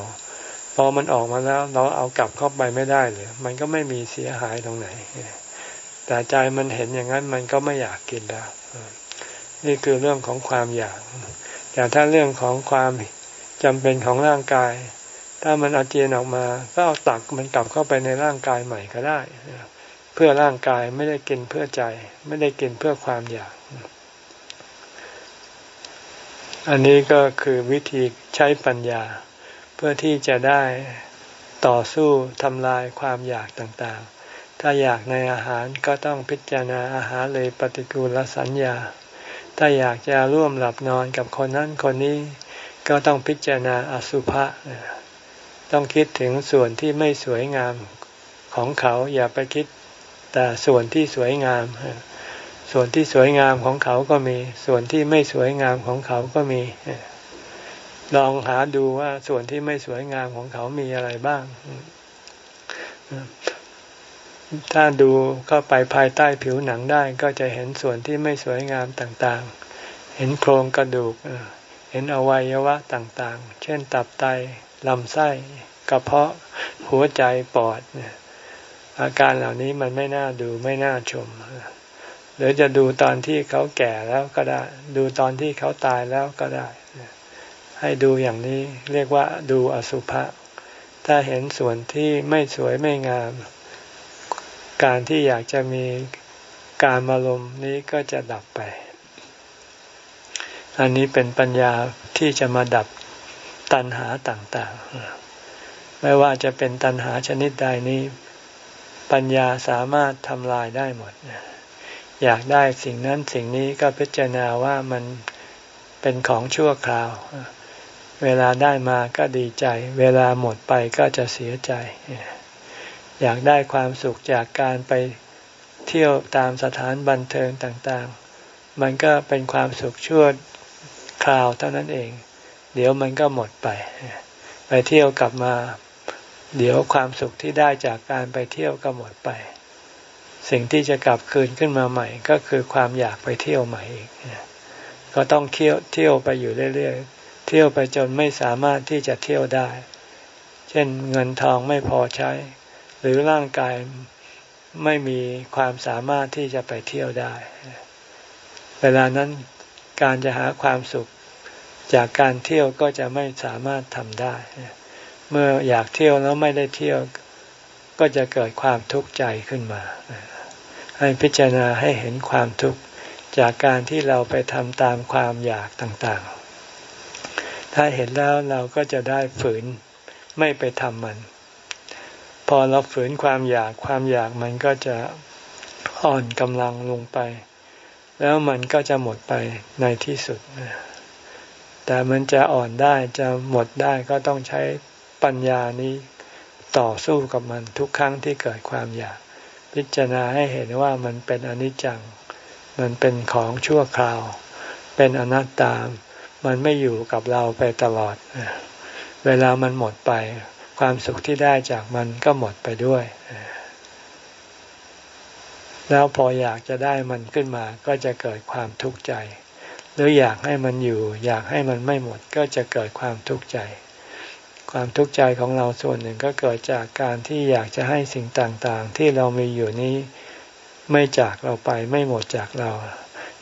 พอมันออกมาแล้วเราเอากลับเข้าไปไม่ได้เลยมันก็ไม่มีเสียหายตรงไหน แต่ใจมันเห็นอย่างนั้นมันก็ไม่อยากกินแล้ว นี่คือเรื่องของความอยาก แต่ถ้าเรื่องของความจำเป็นของร่างกาย ถ้ามันอาเจียนออกมาก็เอาตักมันกลับเข้าไปในร่างกายใหม่ก็ได้ เพื่อร่างกายไม่ได้กินเพื่อใจ ไม่ได้กินเพื่อความอยาก อันนี้ก็คือวิธีใช้ปัญญา เพื่อที่จะได้ต่อสู้ทำลายความอยากต่างๆ ถ้าอยากในอาหารก็ต้องพิจารณาอาหารเลยปฏิกูลสัญญา ถ้าอยากจะร่วมหลับนอนกับคนนั้นคนนี้ ก็ต้องพิจารณาอสุภะ ต้องคิดถึงส่วนที่ไม่สวยงามของเขาอย่าไปคิดแต่ส่วนที่สวยงาม ส่วนที่สวยงามของเขาก็มี ส่วนที่ไม่สวยงามของเขาก็มี ลองหาดูว่าส่วนที่ไม่สวยงามของเขามีอะไรบ้าง ถ้าดูเข้าไปภายใต้ผิวหนังได้ก็จะเห็นส่วนที่ไม่สวยงามต่างๆ เห็นโครงกระดูก เห็นอวัยวะต่างๆ เช่นตับไต ลำไส้กระเพาะหัวใจปอดอาการเหล่านี้มันไม่น่าดูไม่น่าชม หรือจะดูตอนที่เขาแก่แล้วก็ได้ ดูตอนที่เขาตายแล้วก็ได้ ให้ดูอย่างนี้เรียกว่าดูอสุภะถ้าเห็นส่วนที่ไม่สวยไม่งาม การที่อยากจะมีการอารมณ์นี้ก็จะดับไป อันนี้เป็นปัญญาที่จะมาดับ ตัณหาต่างๆ ไม่ว่าจะเป็นตัณหาชนิดใดนี้ ปัญญาสามารถทำลายได้หมด อยากได้สิ่งนั้นสิ่งนี้ก็พิจารณาว่ามันเป็นของชั่วคราว เวลาได้มาก็ดีใจ เวลาหมดไปก็จะเสียใจ อยากได้ความสุขจากการไปเที่ยวตามสถานบันเทิงต่างๆ มันก็เป็นความสุขชั่วคราวเท่านั้นเอง เดี๋ยวมันก็หมดไป ไปเที่ยวกลับมา เดี๋ยวความสุขที่ได้จากการไปเที่ยวก็หมดไป สิ่งที่จะกลับคืนขึ้นมาใหม่ ก็คือความอยากไปเที่ยวใหม่อีกก็ต้องเที่ยวเที่ยวไปอยู่เรื่อยๆ เที่ยวไปจนไม่สามารถที่จะเที่ยวได้ เช่นเงินทองไม่พอใช้ หรือร่างกายไม่มีความสามารถที่จะไปเที่ยวได้ เวลานั้นการจะหาความสุข จากการเที่ยวก็จะไม่สามารถทำได้ เมื่ออยากเที่ยวแล้วไม่ได้เที่ยว ก็จะเกิดความทุกข์ใจขึ้นมา ให้พิจารณาให้เห็นความทุกข์จากการที่เราไปทำตามความอยากต่างๆ ถ้าเห็นแล้วเราก็จะได้ฝืนไม่ไปทำมัน พอเราฝืนความอยากความอยากมันก็จะอ่อนกำลังลงไป แล้วมันก็จะหมดไปในที่สุด แต่มันจะอ่อนได้จะหมดได้ก็ต้องใช้ปัญญานี้ต่อสู้กับมันทุกครั้งที่เกิดความอยาก พิจารณาให้เห็นว่ามันเป็นอนิจจัง มันเป็นของชั่วคราว เป็นอนัตตา มันไม่อยู่กับเราไปตลอด เวลามันหมดไป ความสุขที่ได้จากมันก็หมดไปด้วย แล้วพออยากจะได้มันขึ้นมาก็จะเกิดความทุกข์ใจ หรืออยากให้มันอยู่ อยากให้มันไม่หมดก็จะเกิดความทุกข์ใจ ความทุกข์ใจของเราส่วนหนึ่งก็เกิดจากการที่อยากจะให้สิ่งต่างๆ ที่เรามีอยู่นี้ไม่จากเราไปไม่หมดจากเรา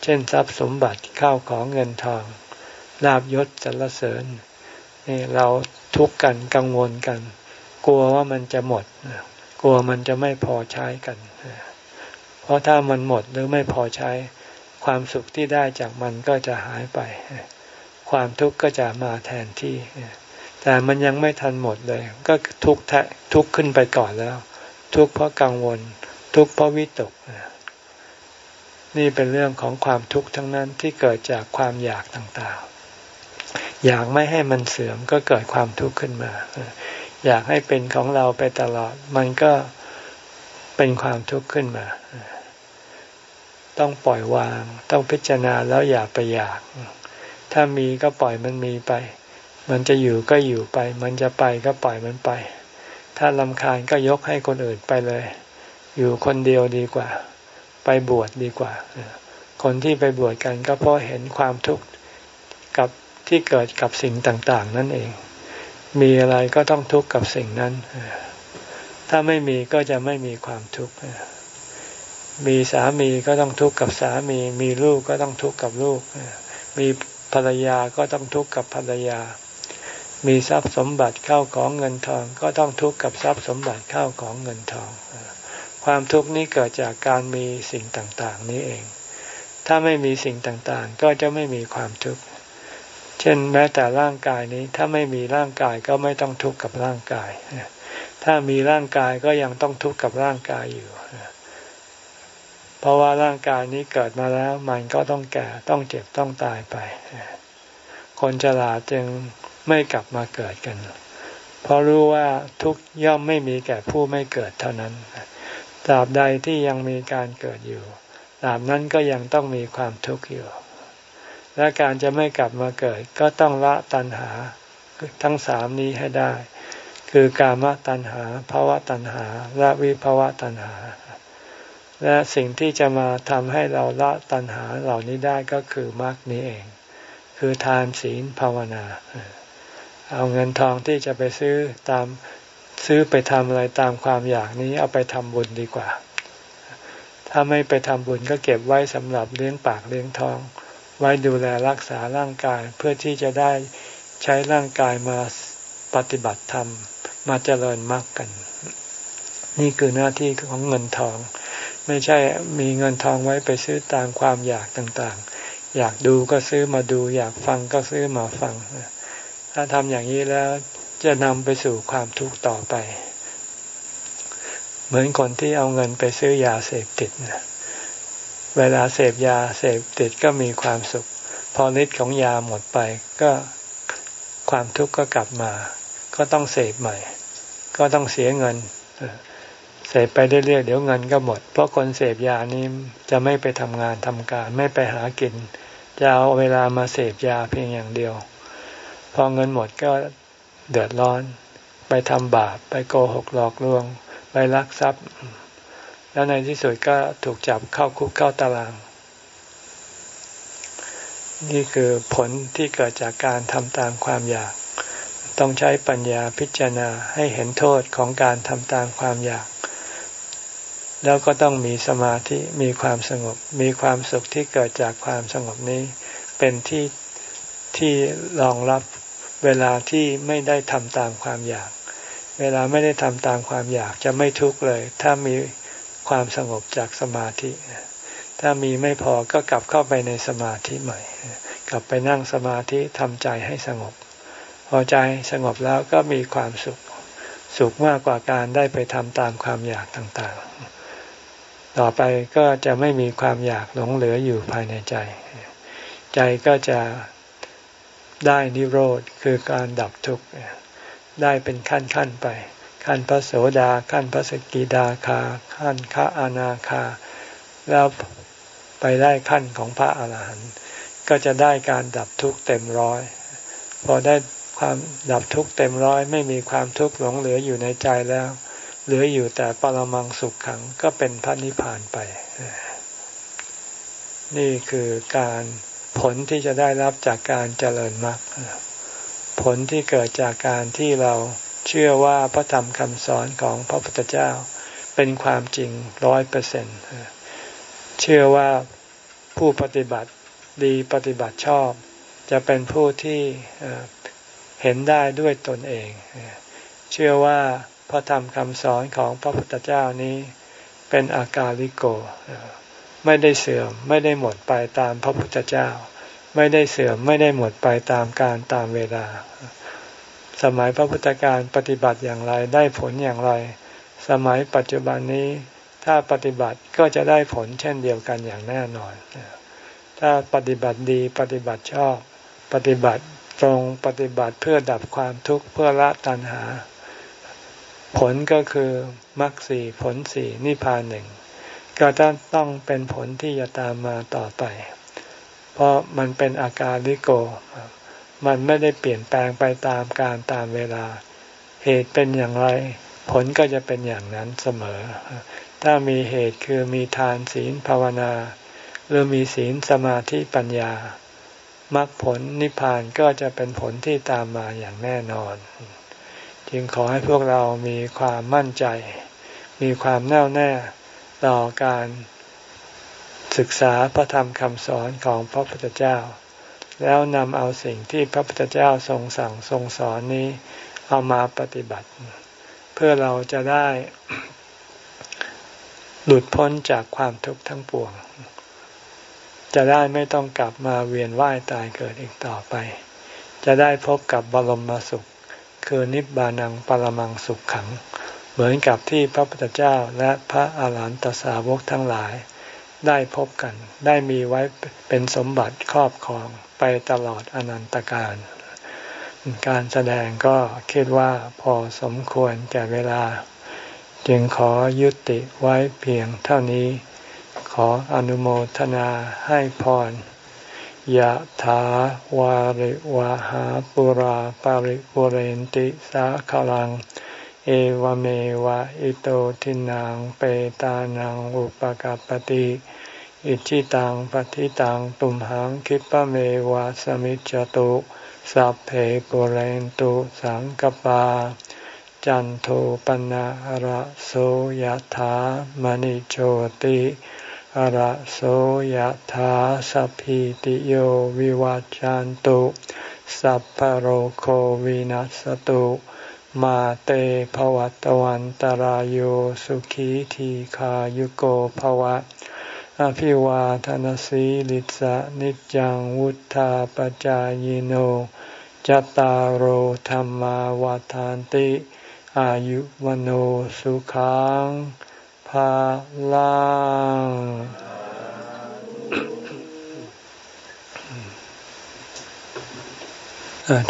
เช่นทรัพย์สมบัติข้าวของเงินทองลาบยศสรรเสริญนี่เราทุกข์กันกังวลกัน กลัวว่ามันจะหมด กลัวมันจะไม่พอใช้กัน เพราะถ้ามันหมดหรือไม่พอใช้ ความสุขที่ได้จากมันก็จะหายไป ความทุกข์ก็จะมาแทนที่ แต่มันยังไม่ทันหมดเลย ก็ทุกข์ทุกข์ขึ้นไปก่อนแล้ว ทุกข์เพราะกังวล ทุกข์เพราะวิตก นี่เป็นเรื่องของความทุกข์ทั้งนั้นที่เกิดจากความอยากต่างๆ อยากไม่ให้มันเสื่อมก็เกิดความทุกข์ขึ้นมา อยากให้เป็นของเราไปตลอด มันก็เป็นความทุกข์ขึ้นมา ต้องปล่อยวาง ต้องพิจารณาแล้วอย่าไปอยาก ถ้ามีก็ปล่อยมันมีไป มันจะอยู่ก็อยู่ไป มันจะไปก็ปล่อยมันไป ถ้าลำคาญก็ยกให้คนอื่นไปเลย อยู่คนเดียวดีกว่า ไปบวชดีกว่า คนที่ไปบวชกันก็เพราะเห็นความทุกข์กับที่เกิดกับสิ่งต่างๆ นั่นเอง มีอะไรก็ต้องทุกข์กับสิ่งนั้น ถ้าไม่มีก็จะไม่มีความทุกข์ มีสามีก็ต้องทุกข์กับสามี มีลูกก็ต้องทุกข์กับลูก มีภรรยาก็ต้องทุกข์กับภรรยา มีทรัพย์สมบัติเข้าของเงินทอง ก็ต้องทุกข์กับทรัพย์สมบัติเข้าของเงินทอง ความทุกข์นี้เกิดจากการมีสิ่งต่างๆ นี้เอง ถ้าไม่มีสิ่งต่างๆ ก็จะไม่มีความทุกข์ เช่นแม้แต่ร่างกายนี้ถ้าไม่มีร่างกายก็ไม่ต้องทุกข์กับร่างกาย ถ้ามีร่างกายก็ยังต้องทุกข์กับร่างกายอยู่ เพราะว่าร่างกายนี้เกิดมาแล้ว มันก็ต้องแก่ต้องเจ็บต้องตายไป คนฉลาดจึงไม่กลับมาเกิดกัน เพราะรู้ว่าทุกย่อมไม่มีแก่ผู้ไม่เกิดเท่านั้นตราบใดที่ยังมีการเกิดอยู่ตราบนั้นก็ยังต้องมีความทุกข์อยู่ และการจะไม่กลับมาเกิด ก็ต้องละตัณหาทั้งสามนี้ให้ได้ คือกามตัณหาภาวะตัณหา และวิภาวะตัณหา และสิ่งที่จะมาทำให้เราละตัณหาเหล่านี้ได้ก็คือมรรคนี้เอง คือทานศีลภาวนา เอาเงินทองที่จะไปซื้อตามซื้อไปทำอะไรตามความอยากนี้เอาไปทำบุญดีกว่า ถ้าไม่ไปทำบุญก็เก็บไว้สำหรับเลี้ยงปากเลี้ยงท้อง ไว้ดูแลรักษาร่างกายเพื่อที่จะได้ใช้ร่างกายมาปฏิบัติธรรมมาเจริญมรรคกัน นี่คือหน้าที่ของเงินทอง ไม่ใช่มีเงินทองไว้ไปซื้อตามความอยากต่างๆ อยากดูก็ซื้อมาดู อยากฟังก็ซื้อมาฟัง ถ้าทำอย่างนี้แล้วจะนำไปสู่ความทุกข์ต่อไป เหมือนคนที่เอาเงินไปซื้อยาเสพติดนะเวลาเสพยาเสพติดก็มีความสุข พอฤทธิ์ของยาหมดไปก็ความทุกข์ก็กลับมา ก็ต้องเสพใหม่ ก็ต้องเสียเงิน เสพไปเรื่อยๆเดี๋ยวเงินก็หมด เพราะคนเสพยานี้จะไม่ไปทำงานทำการไม่ไปหากิน จะเอาเวลามาเสพยาเพียงอย่างเดียว พอเงินหมดก็เดือดร้อน ไปทำบาปไปโกหกหลอกลวง ไปลักทรัพย์ แล้วในที่สุดก็ถูกจับเข้าคุกเข้าตาราง นี่คือผลที่เกิดจากการทำตามความอยาก ต้องใช้ปัญญาพิจารณาให้เห็นโทษของการทำตามความอยาก แล้วก็ต้องมีสมาธิมีความสงบ มีความสุขที่เกิดจากความสงบนี้ เป็นที่ที่รองรับเวลาที่ไม่ได้ทำตามความอยาก เวลาไม่ได้ทำตามความอยากจะไม่ทุกข์เลย ถ้ามีความสงบจากสมาธิ ถ้ามีไม่พอก็กลับเข้าไปในสมาธิใหม่ กลับไปนั่งสมาธิทำใจให้สงบ พอใจสงบแล้วก็มีความสุข สุขมากกว่าการได้ไปทำตามความอยากต่างๆ ต่อไปก็จะไม่มีความอยากหลงเหลืออยู่ภายในใจ ใจก็จะได้นิโรธคือการดับทุกข์ได้เป็นขั้นขั้นไป ขั้นพระโสดาขั้นพระสกิดาคา ขั้นฆาอนาคา แล้วไปได้ขั้นของพระอาหารหันต์ก็จะได้การดับทุกข์เต็มร้อย พอได้ความดับทุกข์เต็มร้อย ไม่มีความทุกข์หลงเหลืออยู่ในใจแล้ว เหลืออยู่แต่ปรมังสุขขังก็เป็นพระนิพพานไป นี่คือการผลที่จะได้รับจากการเจริญมรรคผลที่เกิดจากการที่เราเชื่อว่าพระธรรมคำสอนของพระพุทธเจ้า เป็นความจริงร้อยเปอร์เซ็นเชื่อว่าผู้ปฏิบัติดีปฏิบัติชอบ จะเป็นผู้ที่เห็นได้ด้วยตนเอง เชื่อว่า ระธรรมคำสอนของพระพุทธเจ้านี้เป็นอากาลิโก ไม่ได้เสื่อมไม่ได้หมดไปตามพระพุทธเจ้า ไม่ได้เสื่อมไม่ได้หมดไปตามการตามเวลา สมัยพระพุทธการปฏิบัติอย่างไรได้ผลอย่างไร สมัยปัจจุบันนี้ถ้าปฏิบัติก็จะได้ผลเช่นเดียวกันอย่างแน่นอน ถ้าปฏิบัติดีปฏิบัติชอบ ปฏิบัติตรงปฏิบัติเพื่อดับความทุกข์เพื่อละตัณหา ผลก็คือมรรคสี่ผลสี่นิพพานหนึ่งก็ต้องต้องเป็นผลที่จะตามมาต่อไป เพราะมันเป็นอาการลิโก มันไม่ได้เปลี่ยนแปลงไปตามการตามเวลา เหตุเป็นอย่างไร ผลก็จะเป็นอย่างนั้นเสมอ ถ้ามีเหตุคือมีทานศีลภาวนา หรือมีศีลสมาธิปัญญามรรคผลนิพพานก็จะเป็นผลที่ตามมาอย่างแน่นอน จึงขอให้พวกเรามีความมั่นใจ มีความแน่วแน่ต่อการศึกษาพระธรรมคำสอนของพระพุทธเจ้า แล้วนำเอาสิ่งที่พระพุทธเจ้าทรงสั่งทรงสอนนี้เอามาปฏิบัติ เพื่อเราจะได้หลุดพ้นจากความทุกข์ทั้งปวง จะได้ไม่ต้องกลับมาเวียนว่ายตายเกิดอีกต่อไป จะได้พบกับบรมสุข คือนิบานังปรมังสุขขัง เหมือนกับที่พระพุทธเจ้าและพระอาหารหันตสาวกทั้งหลาย ได้พบกัน ได้มีไว้เป็นสมบัติครอบครองไปตลอดอนันตการ การแสดงก็คิดว่าพอสมควรแก่เวลา จึงขอยุติไว้เพียงเท่านี้ ขออนุโมทนาให้พร ยะถาวาริวะหาปุราปาริปุเรนติสาขลัง เอวเมวะอิโตทินังเปตานังอุปกัปติอิชิตังปฏิตังตุมหังคิปะเมวะสมิจจตุสัพเพปุเรนตุสังกปา จันโทปนะระโสยะถามณิโชติ อระโสยธาสัพพิติโยวิวัจจันตุ สัพพโรโควินัสตุ มาเตภวัตวันตารโยสุขีทีขายุโกภวะ อภิวาทนสีลิสะนิจังวุธาปจายโนจตารโหธรรมาวาทานติ อายุวโนสุขัง ภาลัง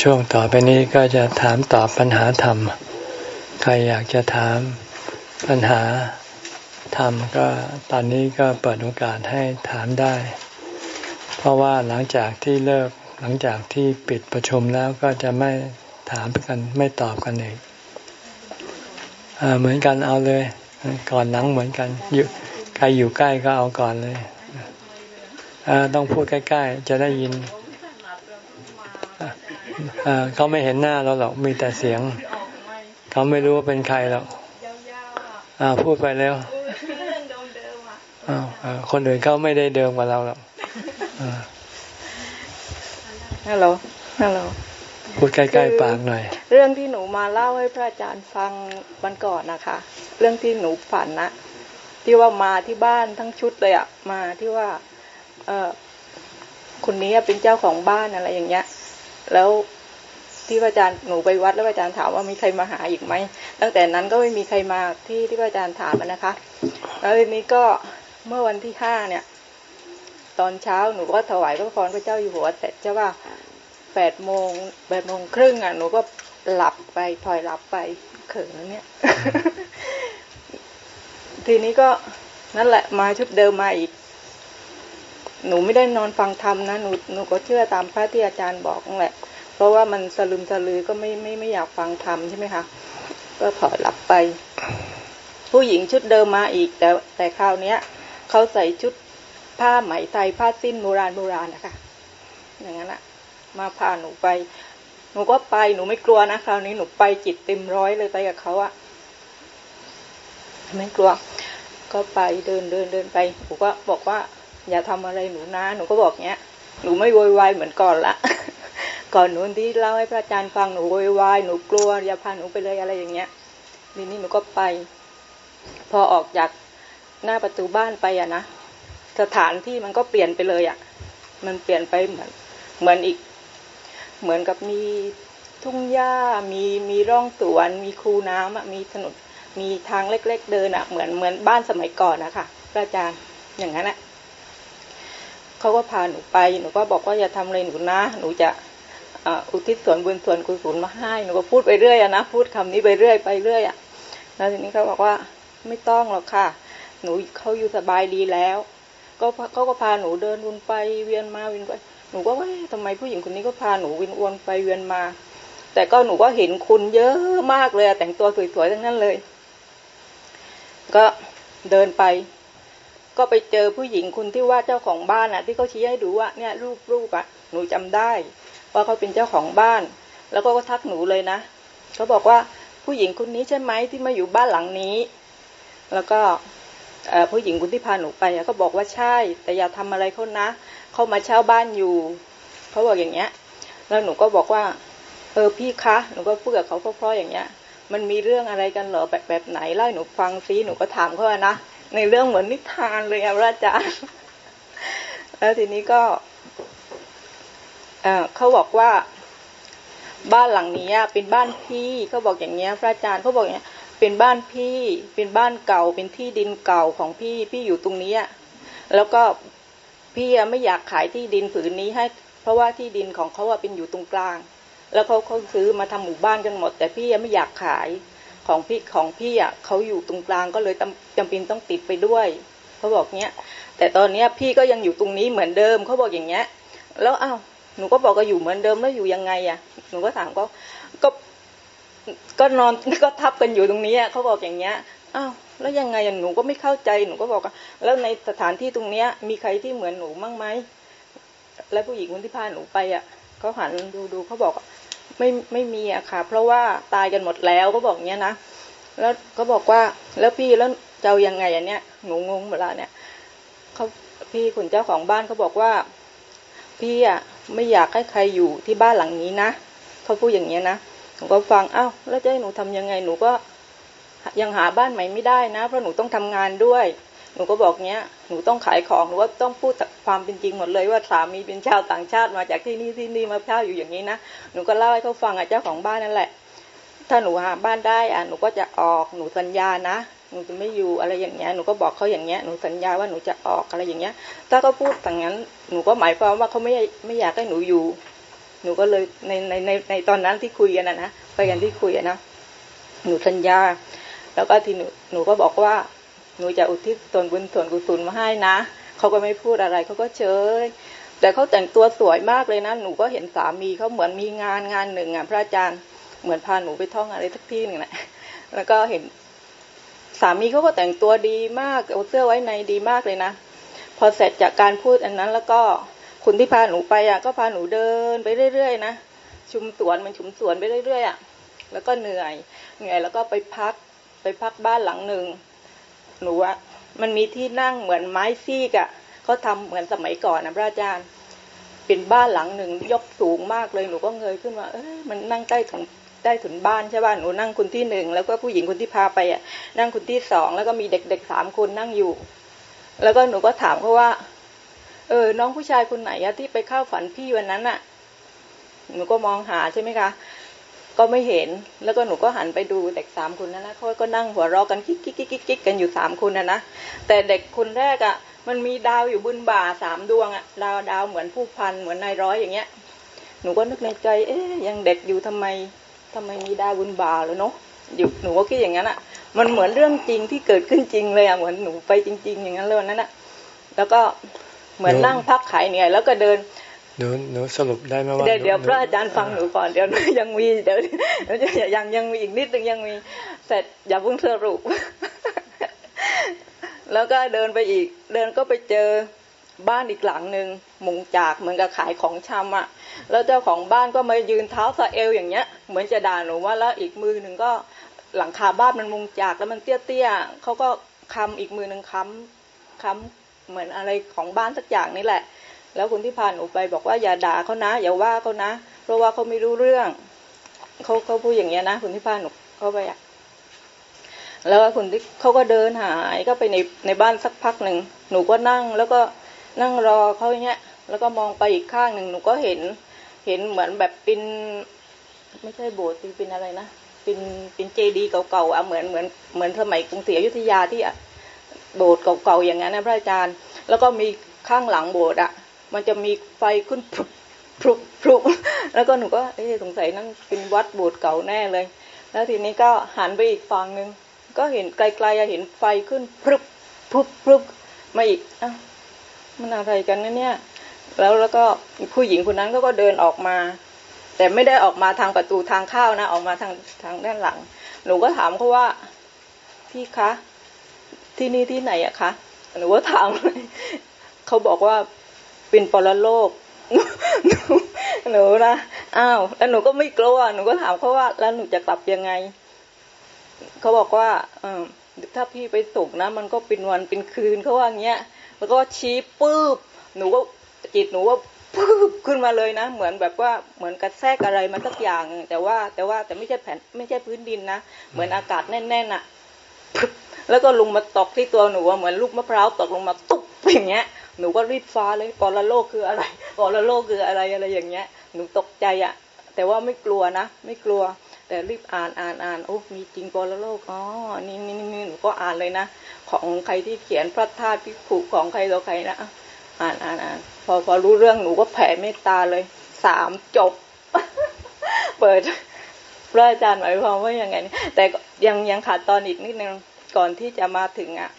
ช่วงต่อไปนี้ก็จะถามตอบปัญหาธรรม ใครอยากจะถามปัญหาธรรมก็ตอนนี้ก็เปิดโอกาสให้ถามได้ เพราะว่าหลังจากที่เลิกหลังจากที่ปิดประชุมแล้วก็จะไม่ถามกันไม่ตอบกันเองเหมือนกันเอาเลย ก่อนหลังเหมือนกันอยู่ใครอยู่ใกล้ก็เอาก่อนเลยต้องพูดใกล้ ๆ จะได้ยินเขาไม่เห็นหน้าเราหรอกมีแต่เสียง เขาไม่รู้ว่าเป็นใครหรอกพูดไปแล้วคนอื่นเขาไม่ได้เดิมกว่าเราหรอกฮัลโหลฮัลโหล พูดใกล้ๆปากหน่อย เรื่องที่หนูมาเล่าให้พระอาจารย์ฟังวันก่อนนะคะ เรื่องที่หนูฝันนะที่ว่ามาที่บ้านทั้งชุดเลยอะมาที่ว่า เออคนนี้เป็นเจ้าของบ้านอะไรอย่างเงี้ย แล้วที่พระอาจารย์หนูไปวัดแล้วพระอาจารย์ถามว่ามีใครมาหาอีกไหมตั้งแต่นั้นก็ไม่มีใครมาที่ที่พระอาจารย์ถามนะคะ แล้วทีนี้ก็เมื่อวันที่ห้าเนี่ย ตอนเช้าหนูก็ถวายพระพรพระเจ้าอยู่หัวเสร็จใช่ป่ะ แปดโมงแปดโมงครึ่งอะหนูก็หลับไปพลอยหลับไปเขินแล้วเนี่ย ทีนี้ก็นั่นแหละมาชุดเดิมมาอีก หนูไม่ได้นอนฟังธรรมนะหนูหนูก็เชื่อตามพระที่อาจารย์บอกนั่นแหละ เพราะว่ามันสลึมสลือก็ไม่ไม่ไม่อยากฟังธรรมใช่ไหมคะก็ถอยหลับไป ผู้หญิงชุดเดิมมาอีก แต่แต่คราวเนี้ยเขาใส่ชุดผ้าไหมไทยผ้าสิ้นโบราณโบราณนะคะอย่างนั้นอะ มาพาหนูไป หนูก็ไปหนูไม่กลัวนะคราวนี้หนูไปจิตเต็มร้อยเลยไปกับเขาอะไม่กลัว ก็ไปเดินเดินเดินไปหนูก็บอกว่า อย่าทำอะไรหนูนะหนูก็บอกเงี้ยหนูไม่โวยวายเหมือนก่อนละก่อนหนูที่เล่าให้พระอาจารย์ฟังหนูโวยวายหนูกลัวอย่าพาหนูไปเลยอะไรอย่างเงี้ยทีนี้หนูก็ไป พอออกจากหน้าประตูบ้านไปอะนะสถานที่มันก็เปลี่ยนไปเลยอะมันเปลี่ยนไปเหมือน เหมือนอีก เหมือนกับมีทุ่งหญ้ามีมีร่องสวน มีคูน้ำอะมีถนนมีทางเล็ก ๆ เดินอะเหมือนเหมือนบ้านสมัยก่อนนะคะพระอาจารย์อย่างนั้นอะเขาก็พาหนูไปหนูก็บอกว่าอย่าทำอะไรหนูนะ หนูจะอุทิศส่วนบุญส่วนกุศลมาให้หนูก็พูดไปเรื่อยอะนะพูดคำนี้ไปเรื่อยไปเรื่อยอะแล้วทีนี้เขาบอกว่าไม่ต้องหรอกค่ะ หนูเขาอยู่สบายดีแล้ว ก็เขาก็พาหนูเดินวนไปเวียนมาเวียนไป หนูก็ว่าทำไมผู้หญิงคนนี้ก็พาหนูวินวนไปเวียนมา แต่ก็หนูก็เห็นคุณเยอะมากเลยแต่งตัวสวยๆทั้งนั้นเลย ก็เดินไป ก็ไปเจอผู้หญิงคุณที่ว่าเจ้าของบ้านอะ ที่เขาชี้ให้ดูว่าเนี่ยรูปรูปอะ หนูจำได้ ว่าเขาเป็นเจ้าของบ้าน แล้วก็ก็ทักหนูเลยนะเขาบอกว่าผู้หญิงคนนี้ใช่ไหมที่มาอยู่บ้านหลังนี้ แล้วก็ผู้หญิงคนที่พาหนูไปก็บอกว่าใช่ แต่อย่าทำอะไรเขานะ เขามาเช่าบ้านอยู่เขาบอกอย่างเงี้ย แล้วหนูก็บอกว่า เออพี่คะหนูก็พูดกับเขาเพราะๆอย่างเงี้ย มันมีเรื่องอะไรกันเหรอแบบแบบไหนเล่าหนูฟังซิหนูก็ถามเขานะในเรื่องเหมือนนิทานเลยอะพระอาจารย์แล้วทีนี้ก็เขาบอกว่าบ้านหลังนี้เป็นบ้านพี่เขาบอกอย่างเงี้ย พระอาจารย์เขาบอกอย่างเงี้ย เป็นบ้านพี่ เป็นบ้านเก่า เป็นที่ดินเก่าของพี่พี่อยู่ตรงนี้แล้วก็ พี่ไม่อยากขายที่ดินผืนนี้ให้ เพราะว่าที่ดินของเขาเป็นอยู่ตรงกลาง แล้วเขาเขาซื้อมาทำหมู่บ้านกันหมด แต่พี่ไม่อยากขายของพี่ของพี่อะเขาอยู่ตรงกลางก็เลยจำเป็นต้องติดไปด้วยเขาบอกเนี้ย แต่ตอนเนี้ยพี่ก็ยังอยู่ตรงนี้เหมือนเดิมเขาบอกอย่างเงี้ย แล้วอ้าวหนูก็บอกก็อยู่เหมือนเดิมแล้วอยู่ยังไงอะหนูก็ถามก็ก็ก็นอนก็ทับกันอยู่ตรงนี้เขาบอกอย่างเงี้ยอ้าว แล้วยังไงหนูก็ไม่เข้าใจหนูก็บอกว่าแล้วในสถานที่ตรงเนี้ย มีใครที่เหมือนหนูมั่งไหมแล้วผู้หญิงคนที่พาหนูไปอะเขาหันดูดูเขาบอกไม่ไม่มีอะค่ะ เพราะว่าตายกันหมดแล้วก็บอกเนี้ยนะแล้วก็บอกว่าแล้วพี่แล้วเจ้ายังไงอันเนี้ยหนูงงหมดล้วเนี่ยเขาพี่คุณเจ้าของบ้านเขาบอกว่า พี่อะไม่อยากให้ใครอยู่ที่บ้านหลังนี้นะเขาพูดอย่างเงี้ยนะหนูก็ฟังอ้าวแล้วจะให้หนูทำยังไงหนูก็ ยังหาบ้านใหม่ไม่ได้นะ เพราะหนูต้องทำงานด้วย หนูก็บอกเนี้ย หนูต้องขายของหนูว่าต้องพูดความเป็นจริงหมดเลยว่าสามีเป็นชาวต่างชาติมาจากที่นี่ที่นี่มาเช่าอยู่อย่างนี้นะ หนูก็เล่าให้เขาฟังอะเจ้าของบ้านนั่นแหละ ถ้าหนูหาบ้านได้อะหนูก็จะออก หนูสัญญานะ หนูจะไม่อยู่อะไรอย่างเงี้ย หนูก็บอกเขาอย่างเงี้ย หนูสัญญาว่าหนูจะออกอะไรอย่างเงี้ย ถ้าเขาพูดอย่างนั้น หนูก็หมายความว่าเขาไม่ไม่อยากให้หนูอยู่ หนูก็เลยในในในในตอนนั้นที่คุยกันนะนะไปกันที่คุยนะ หนูสัญญา แล้วก็ทีหนูหนูก็บอกว่าหนูจะอุทิศส่วนบุญส่วนกุศลมาให้นะเขาก็ไม่พูดอะไรเขาก็เฉยแต่เขาแต่งตัวสวยมากเลยนะหนูก็เห็นสามีเขาเหมือนมีงานงานหนึ่งอะพระอาจารย์เหมือนพาหนูไปท่องอะไรทักที่หนึ่งแหละแล้วก็เห็นสามีเขาก็แต่งตัวดีมากเอาเสื้อไว้ในดีมากเลยนะพอเสร็จจากการพูดอันนั้น แล้วก็คุณที่พาหนูไปอะก็พาหนูเดินไปเรื่อยๆนะชุมสวนมันชุมสวนไปเรื่อยๆอะแล้วก็เหนื่อยเหนื่อยแล้วก็ไปพัก ไปพักบ้านหลังหนึ่งหนูว่ามันมีที่นั่งเหมือนไม้ซีกอะเขาทาเหมือนสมัยก่อนนะพระอาจารย์เป็นบ้านหลังหนึ่งยกสูงมากเลยหนูก็เงยขึ้นมาเอ้ยมันนั่งใกล้ถึงได้ถึงบ้านใช่ป่ะหนูนั่งคนที่หนึ่งแล้วก็ผู้หญิงคนที่พาไปอะ นั่งคนที่สองแล้วก็มีเด็กๆสามคนนั่งอยู่ แล้วก็หนูก็ถามเขาว่า เออ น้องผู้ชายคนไหนอะที่ไปเข้าฝันพี่วันนั้นอะหนูก็มองหาใช่ไหมคะ ก็ไม่เห็น แล้วก็หนูก็หันไปดูเด็กสามคนนั้นนะเขาก็นั่งหัวเราะกันกิ๊กกิ๊กกิ๊กกิ๊กกันอยู่สามคนนะนะ แต่เด็กคนแรกอะมันมีดาวอยู่บนบ่าสามดวงอะดาวดาวเหมือนผู้พันเหมือนนายร้อยอย่างเงี้ย หนูก็นึกในใจ เอ๊ยยังเด็กอยู่ทำไมทำไมมีดาวบนบ่าเลยเนาะอยู่หนูก็คิดอย่างนั้นอะมันเหมือนเรื่องจริงที่เกิดขึ้นจริงเลยอะเหมือนหนูไปจริง ๆ อย่างนั้นเลยวันนั้นอะแล้วก็เหมือนนั่งพักขายเหนื่อยแล้วก็เดิน หนูหนูสรุปได้ไหมว่าเดี๋ยวเดี๋ยวพระอาจารย์ฟังหนูก่อนเดี๋ยวยังมีเดี๋ยวยังยังมีอีกนิดนึงยังมีเสร็จอย่าเพิ่งสรุป แล้วก็เดินไปอีก เดินก็ไปเจอบ้านอีกหลังหนึ่งมุงจากเหมือนกับขายของชำอะแล้วเจ้าของบ้านก็มายืนเท้าสะเอวอย่างเงี้ย เหมือนจะด่าหนูว่าแล้วอีกมือหนึ่งก็หลังคาบ้านมันมุงจากแล้วมันเตี้ยๆเขาก็คำอีกมือหนึ่งค้ำค้ำเหมือนอะไรของบ้านสักอย่างนี่แหละ แล้วคุณที่พาหนูไปบอกว่าอย่าด่าเขานะ อย่าว่าเขานะ เพราะว่าเขาไม่รู้เรื่องเขาเขาพูดอย่างเงี้ยนะคุณที่พาหนูเขาไปอะแล้วคุณที่เขาก็เดินหายก็ไปในในบ้านสักพักหนึ่งหนูก็นั่งแล้วก็นั่งรอเขาอย่างเงี้ย แล้วก็มองไปอีกข้างหนึ่งหนูก็เห็น เห็นเหมือนแบบเป็นไม่ใช่โบสถ์เป็นอะไรนะเป็นเป็นเจดีย์เก่าๆอะเหมือนเหมือนเหมือนสมัยกรุงศรีอยุธยาที่โบสถ์เก่าๆอย่างนั้นนะพระอาจารย์ แล้วก็มีข้างหลังโบสถ์อะ มันจะมีไฟขึ้นพรุบพรุบพรุบแล้วก็หนูก็เอ๊สงสัยนั่นเป็นวัดโบสถ์เก่าแน่เลย แล้วทีนี้ก็หันไปอีกฝั่งหนึ่งก็เห็นไกลๆเห็นไฟขึ้นพรึบพรึบพรึบมาอีกอะมันอะไรกันนะเนี่ย แล้วแล้วก็ผู้หญิงคนนั้นก็ก็เดินออกมา แต่ไม่ได้ออกมาทางประตูทางเข้านะ ออกมาทางทางด้านหลัง หนูก็ถามเขาว่าพี่คะที่นี่ที่ไหนอะคะหนูก็ถามเลยเขาบอกว่า เป็นปรโลกหนูนะอ้าวแล้วหนูก็ไม่กลัวหนูก็ถามเขาว่า แล้วหนูจะกลับยังไงเขาบอกว่าเออถ้าพี่ไปส่งนะ มันก็เป็นวันเป็นคืนเขาว่าเงี้ยแล้วก็ชี้ปื๊บหนูก็จิตหนูว่าปื๊บขึ้นมาเลยนะ เหมือนแบบว่าเหมือนกระแทกอะไรมาสักอย่าง แต่ว่าแต่ว่าแต่ไม่ใช่แผ่นไม่ใช่พื้นดินนะ เหมือนอากาศแน่นๆอะแล้วก็ลงมาตกที่ตัวหนูเหมือนลูกมะพร้าวตกลงมาตุ๊บอย่างเงี้ย หนูก็รีบฟ้าเลยปรโลกคืออะไรปรโลกคืออะไรอะไรอย่างเงี้ย หนูตกใจอะ แต่ว่าไม่กลัวนะ ไม่กลัว แต่รีบอ่านอ่านอ่านโอ้มีจริงปรโลกอ๋อนี่นี่นี่หนูก็อ่านเลยนะ ของใครที่เขียนพระธาตุพิขุของใครต่อใครนะอ่านอ่านอ่านพอพอรู้เรื่องหนูก็แผ่เมตตาเลยสามจบ เปิดพระอาจารย์หมายความว่ายังไงแต่ยังยังขาดตอนอีกนิดนึงก่อนที่จะมาถึงอะ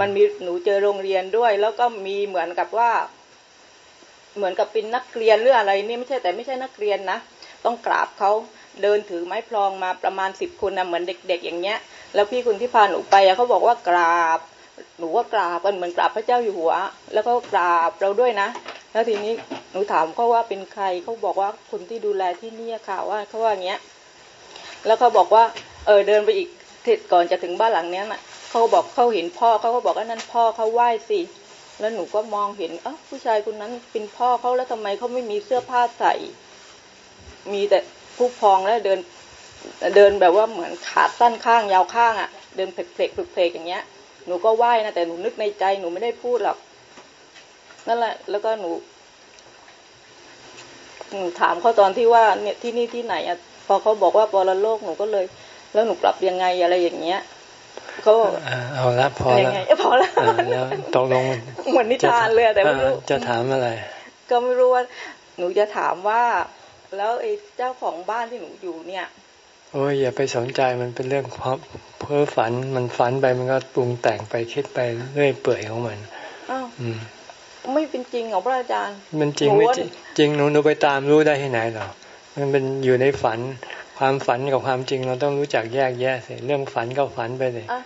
มันมีหนูเจอโรงเรียนด้วย แล้วก็มีเหมือนกับว่า เหมือนกับเป็นนักเรียนหรืออะไรนี่ไม่ใช่แต่ไม่ใช่นักเรียนนะต้องกราบเขาเดินถือไม้พลองมาประมาณสิบคนนะเหมือนเด็ก ๆ อย่างเงี้ย แล้วพี่คุณที่พาหนูไปเขาบอกว่ากราบ หนูว่ากราบกันเหมือนกราบพระเจ้าอยู่หัว แล้วก็กราบเราด้วยนะ แล้วทีนี้หนูถามเขาว่าเป็นใครเขาบอกว่าคนที่ดูแลที่นี่ค่ะว่าเขาว่าอย่างเงี้ย แล้วเขาบอกว่า เออเดินไปอีกก่อนจะถึงบ้านหลังเนี้ยน่ะ เขาบอกเขาเห็นพ่อเขาก็บอกว่านั่นพ่อเขาไหว้สิแล้วหนูก็มองเห็นเออผู้ชายคนนั้นเป็นพ่อเขาแล้วทำไมเขาไม่มีเสื้อผ้าใส่ มีแต่ผู้พองแล้วเดิน เดินแบบว่าเหมือนขาสั้นข้างยาวข้างอะ เดินเพลกเพลกเพลกอย่างเงี้ย หนูก็ไหว้นะแต่หนูนึกในใจหนูไม่ได้พูดหรอกนั่นแหละ แล้วก็หนูหนูถามเขาตอนที่ว่าเนี่ยที่นี่ที่ไหนอะพอเขาบอกว่าปรโลกหนูก็เลย แล้วหนูกลับยังไงอะไรอย่างเงี้ย เขาเอาละพอแล้วพอแล้วแล้วตกลงเหมือนนิทานเลยแต่ไม่รู้จะถามอะไร ก็ไม่รู้ว่าหนูจะถามว่า แล้วไอ้เจ้าของบ้านที่หนูอยู่เนี่ยโอ้ยอย่าไปสนใจมันเป็นเรื่องความเพ้อฝันมันฝันไปมันก็ปรุงแต่งไปคิดไปเรื่อยเปื่อยของมันอ้าวอืมไม่เป็นจริงเหรอพระอาจารย์ มันจริงไม่จริงจริงหนูหนูไปตามรู้ได้ที่ไหนหรอมันเป็นอยู่ในฝัน ความฝันกับความจริงเราต้องรู้จักแยกแยะสิเรื่องฝันก็ฝันไปเลยอะ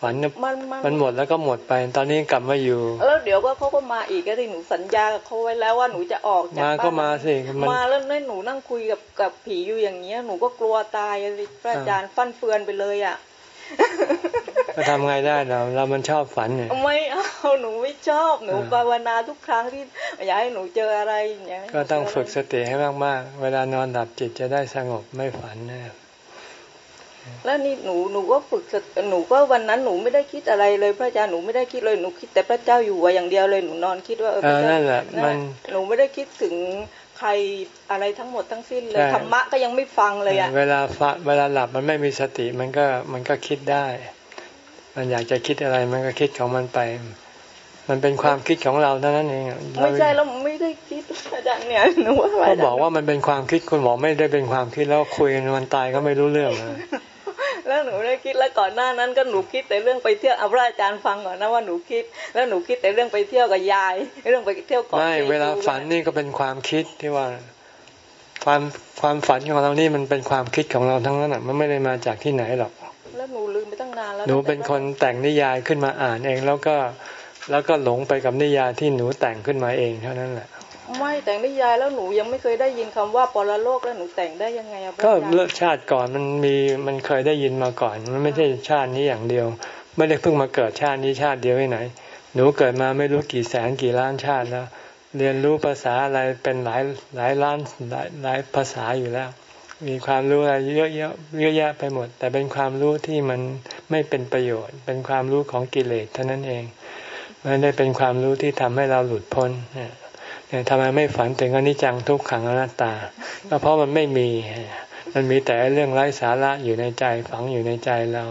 ฝันเนี่ยมันมันมันหมดแล้วก็หมดไป ตอนนี้กลับมาอยู่ แล้วเดี๋ยวก็เขาก็มาอีกก็ที่หนูสัญญากับเขาไว้แล้วว่าหนูจะออกจากมาบ้านก็มาสิมันมาแล้วเนี่ยหนูนั่งคุยกับกับผีอยู่อย่างเงี้ยหนูก็กลัวตายอะสิพระอาจารย์ฟันเฟือนไปเลยอะ ก็ทำไงได้เราเรามันชอบฝันเนี่ยไม่เอาหนูไม่ชอบหนูอ่าภาวนาทุกครั้งที่อยากให้หนูเจออะไรอย่างเงี้ยก็ต้องฝึกสติให้มากๆ เวลานอนหลับจิตจะได้สงบไม่ฝันนะแล้วนี่หนูหนูก็ฝึกสติหนูก็วันนั้นหนูไม่ได้คิดอะไรเลยพระอาจารย์หนูไม่ได้คิดเลยหนูคิดแต่พระเจ้าอยู่หัวอย่างเดียวเลยหนูนอนคิดว่าเออเอพระอเจ้านั่นแหละมันหนูไม่ได้คิดถึง ใครอะไรทั้งหมดทั้งสิ้นเลยใช่ธรรมะก็ยังไม่ฟังเลยอะเวลาฟะเวลาหลับมันไม่มีสติมันก็มันก็คิดได้ มันอยากจะคิดอะไรมันก็คิดของมันไป มันเป็นความคิดของเราเท่านั้นเองอะไม่ใช่แล้วไม่ได้คิดอาจารย์เนี่ยหนูว่าก็บอกว่ามันเป็นความคิดคุณบอกไม่ได้เป็นความคิดแล้วคุยกันวันตายก็ไม่รู้เรื่องเลย แล้วหนูได้คิดแล้วก่อนหน้านั้นก็หนูคิดแต่เรื่องไปเที่ยวเอาพระอาจารย์ฟังก่อนนะว่าหนูคิด แล้วหนูคิดแต่เรื่องไปเที่ยวกับยาย เรื่องไปเที่ยวเกาะไม่สีเวลาฝันนี่ก็เป็นความคิดที่ว่าความความฝันของเรานี่มันเป็นความคิดของเราทั้งนั้นอะมันไม่ได้มาจากที่ไหนหรอกแล้วหนูลืมไปตั้งนานแล้วหนูเป็นคนแต่งนิยายขึ้นมาอ่านเองแล้วก็แล้วก็หลงไปกับนิยายที่หนูแต่งขึ้นมาเองเท่านั้นแหละ ไม่แต่งนิยายแล้วหนูยังไม่เคยได้ยินคำว่าปรโลกแล้วหนูแต่งได้ยังไงอะก็รย์เลือกชาติก่อนมันมีมันเคยได้ยินมาก่อน มันไม่ใช่ชาตินี้อย่างเดียว ไม่ได้เพิ่งมาเกิดชาตินี้ชาติเดียวที่ไหน หนูเกิดมาไม่รู้กี่แสนกี่ล้านชาติแล้ว เรียนรู้ภาษาอะไรเป็นหลายหลายล้านหลายหลายภาษาอยู่แล้ว มีความรู้อะไรเยอะแยะเยอะแยะไปหมด แต่เป็นความรู้ที่มันไม่เป็นประโยชน์ เป็นความรู้ของกิเลสเท่านั้นเองไม่ได้เป็นความรู้ที่ทำให้เราหลุดพ้นเนี่ย เนี่ยทำไมไม่ฝันถึงอนิจจังทุกขังอนัตตาก็เพราะมันไม่มี มันมีแต่เรื่องไร้สาระอยู่ในใจฝังอยู่ในใจเรา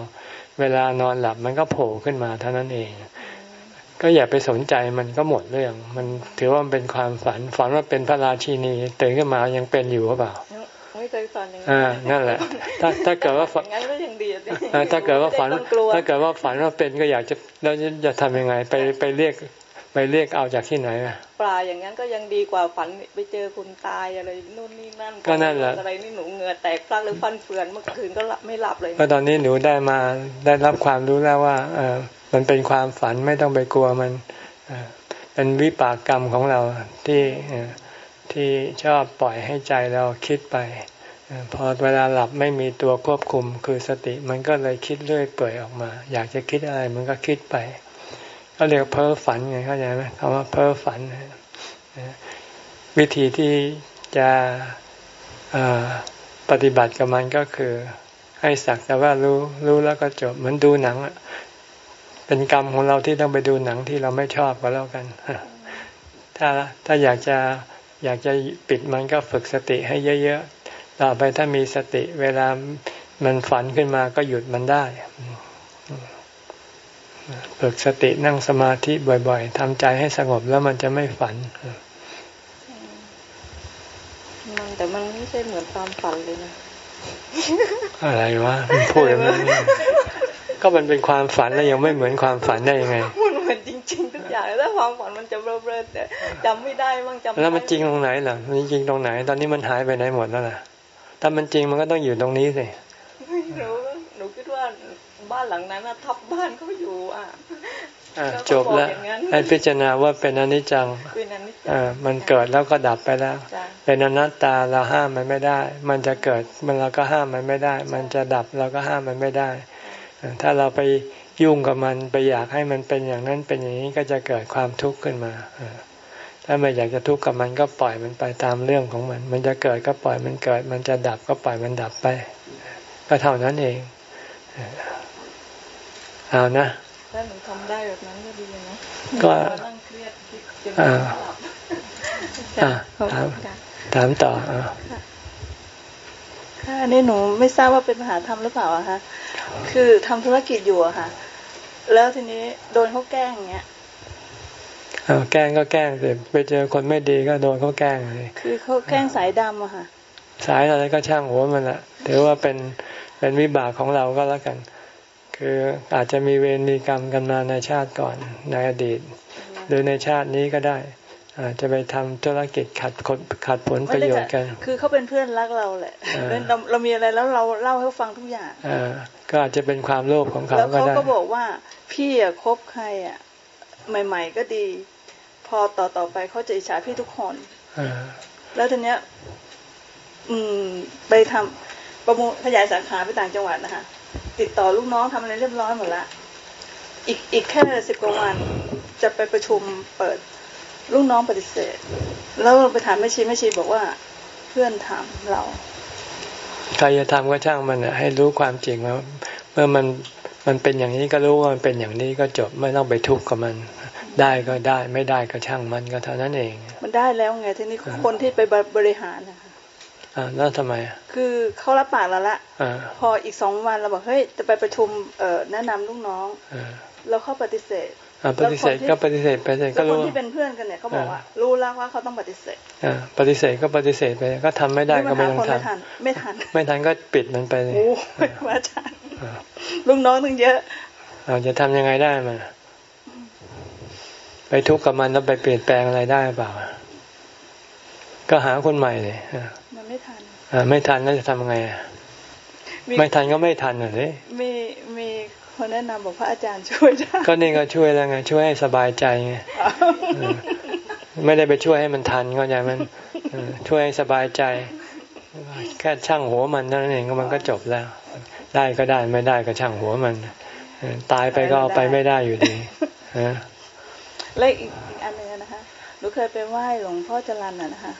เวลานอนหลับมันก็โผล่ขึ้นมาเท่านั้นเอง ก็อย่าไปสนใจมันก็หมดเรื่อง มันถือว่ามันเป็นความฝันฝันว่าเป็นพระราชินีตื่นขึ้นมายังเป็นอยู่หรือเปล่าไม่เคยฝันอย่างอ่านั่นแหละ ถ้าถ้าเกิดว่าฝันอย่างนั้นก็ยังดีอะสิเออถ้าเกิดว่าฝันไม่ต้องกลัวถ้าเกิดว่าฝันว่าเป็นก็อยากจะแล้วจะจะทำยังไง ไปไปเรียก ไปเรียกเอาจากที่ไหนอะปลาอย่างนั้นก็ยังดีกว่าฝันไปเจอคนตายอะไรนู่นนี่นั่นก็นั่นแหละอะไรนี่หนูเหงื่อแตกพลักหรือฟันเฟือนเมื่อคืนก็หลับไม่หลับเลยก็ตอนนี้หนูได้มาได้รับความรู้แล้วว่าเออมันเป็นความฝันไม่ต้องไปกลัวมันเออเป็นวิปากกรรมของเราที่เอ่อที่ชอบปล่อยให้ใจเราคิดไปเออพอเวลาหลับไม่มีตัวควบคุมคือสติมันก็เลยคิดเรื่อยเปื่อยออกมา อยากจะคิดอะไรมันก็คิดไป ก็เรียกเพ้อฝันไงเข้าใจไหมคำว่าเพ้อฝัน วิธีที่จะปฏิบัติกับมันก็คือ ให้สักแต่ว่ารู้รู้แล้วก็จบเหมือนดูหนังเป็นกรรมของเราที่ต้องไปดูหนังที่เราไม่ชอบก็แล้วกันถ้าถ้าอยากจะอยากจะปิดมันก็ฝึกสติให้เยอะๆต่อไปถ้ามีสติเวลามันฝันขึ้นมาก็หยุดมันได้ ฝึกสตินั่งสมาธิบ่อย ๆทำใจให้สงบแล้วมันจะไม่ฝันมันแต่มันไม่ใช่เหมือนความฝันเลยนะ อะไรวะมันพูดอย่างนั้นก็มันเป็นความฝันแล้วยังไม่เหมือนความฝันได้ยังไงมันเหมือนจริง ๆ ทุกอย่างแล้วความฝันมันจะเบลอๆแต่จำไม่ได้บ้างจำแล้วมันจริงตรงไหนล่ะมันจริงตรงไหน ตอนนี้มันหายไปไหนหมดแล้วล่ะถ้ามันจริงมันก็ต้องอยู่ตรงนี้สิไม่รู้หนูคิดว่า บ้านหลังนั้นน่ะทับบ้านเขาอยู่อะอะแล้วก็จบแล้วบอกอย่างนั้นให้พิจารณาว่าเป็นอนิจจังเป็นอันนี้อ่ามันเกิดแล้วก็ดับไปแล้วจ้ะเป็นอนัตตาเราห้ามมันไม่ได้ มันจะเกิดมันเราก็ห้ามมันไม่ได้ มันจะดับเราก็ห้ามมันไม่ได้อ่าถ้าเราไปยุ่งกับมันไปอยากให้มันเป็นอย่างนั้นเป็นอย่างนี้ก็จะเกิดความทุกข์ขึ้นมาอ่าถ้าไม่อยากจะทุกข์กับมันก็ปล่อยมันไปตามเรื่องของมัน มันจะเกิดก็ปล่อยมันเกิด มันจะดับก็ปล่อยมันดับไป ก็เท่านั้นเองอ่า เอานะถ้าหนูทำได้แบบนั้นก็ดีนะก็มานั่งเครียดคิดจนอ่าไม่หลับอ่าขอบถามคุณค่ะถามต่ออ่าค่ะอันนี้หนูไม่ทราบว่าเป็นมหาธรรมหรือเปล่าอะคะคือทำธุรกิจอยู่อะค่ะ แล้วทีนี้โดนเขาแกล้งอย่างเงี้ยเอาแกล้งก็แกล้งสิไปเจอคนไม่ดีก็โดนเขาแกล้งเลยคือเขาแกล้งสายดำอะค่ะ สายอะไรก็ช่างหัวมันละถือว่าเป็นเป็นวิบากของเราก็แล้วกัน คืออาจจะมีเวรมีกรรมกันมาในชาติก่อนในอดีต หรือในชาตินี้ก็ได้ อาจจะไปทำธุรกิจขัดขัดผลประโยชน์กัน คือเขาเป็นเพื่อนรักเราแหละเราเรามีอะไรแล้วเราเล่าให้ฟังทุกอย่างอก็อาจจะเป็นความโลภของเขาแล้วเขาก็บอกว่าพี่อะคบใครอะใหม่ ๆ ก็ดี พอต่อต่อไปเขาจะอิจฉาพี่ทุกคนแล้วทีเนี้ย อืม ไปทำประมูลขยายสาขาไปต่างจังหวัดนะคะ ติดต่อลูกน้องทำอะไรเรียบร้อยหมดละอีกอีกแค่สิบกว่าวันจะไปประชุมเปิดลูกน้องปฏิเสธ แล้วไปถามแม่ชีแม่ชีบอกว่าเพื่อนถามเราใครจะทำก็ช่างมันให้รู้ความจริงว่าเมื่อมันมันเป็นอย่างนี้ก็รู้ว่ามันเป็นอย่างนี้ก็จบไม่ต้องไปทุกข์กับมัน ได้ก็ได้ไม่ได้ก็ช่างมันก็เท่านั้นเอง มันได้แล้วไงทีนี้คนที่ไปบริหารนะคะ อ่าแล้วทำไม คือเขารับปากเราละพออีกสองวันเราบอกเฮ้ยจะไปประชุมเอ่อแนะนำลูกน้องแล้วเขาปฏิเสธปฏิเสธก็ปฏิเสธไปเลยก็รู้คนที่เป็นเพื่อนกันเนี่ยเขาบอกว่า รู้แล้วว่าเขาต้องปฏิเสธอ่าปฏิเสธก็ปฏิเสธไปก็ทำไม่ได้ก็ไม่ต้องทำไม่ทัน ไม่ทันก็ปิดมันไปเลยโอ้ว่าอาจารย์ลูกน้องตั้งเยอะเราจะทำยังไงได้มาไปทุกข์กับมันแล้วไปเปลี่ยนแปลงอะไรได้เปล่า ก็หาคนใหม่เลยมัน ไม่ทันอ่าไม่ทันแล้วจะทำไงไม่ทันก็ไม่ทันเลยมีมีคนแนะนำบอกพระอาจารย์ช่วยได้ก็นี่ก็ช่วยแล้วไง ช่วยให้สบายใจไงไม่ได้ไปช่วยให้มันทันก็อย่างมันช่วยให้สบายใจ แค่ช่างหัวมันนั่นเองก็มันก็จบแล้ว ได้ก็ได้ไม่ได้ก็ช่างหัวมัน ตายไปก็เอาไปไม่ได้อยู่ดีและอีกอันนึงนะคะหนูเคยไปไหว้หลวงพ่อจรันนะคะ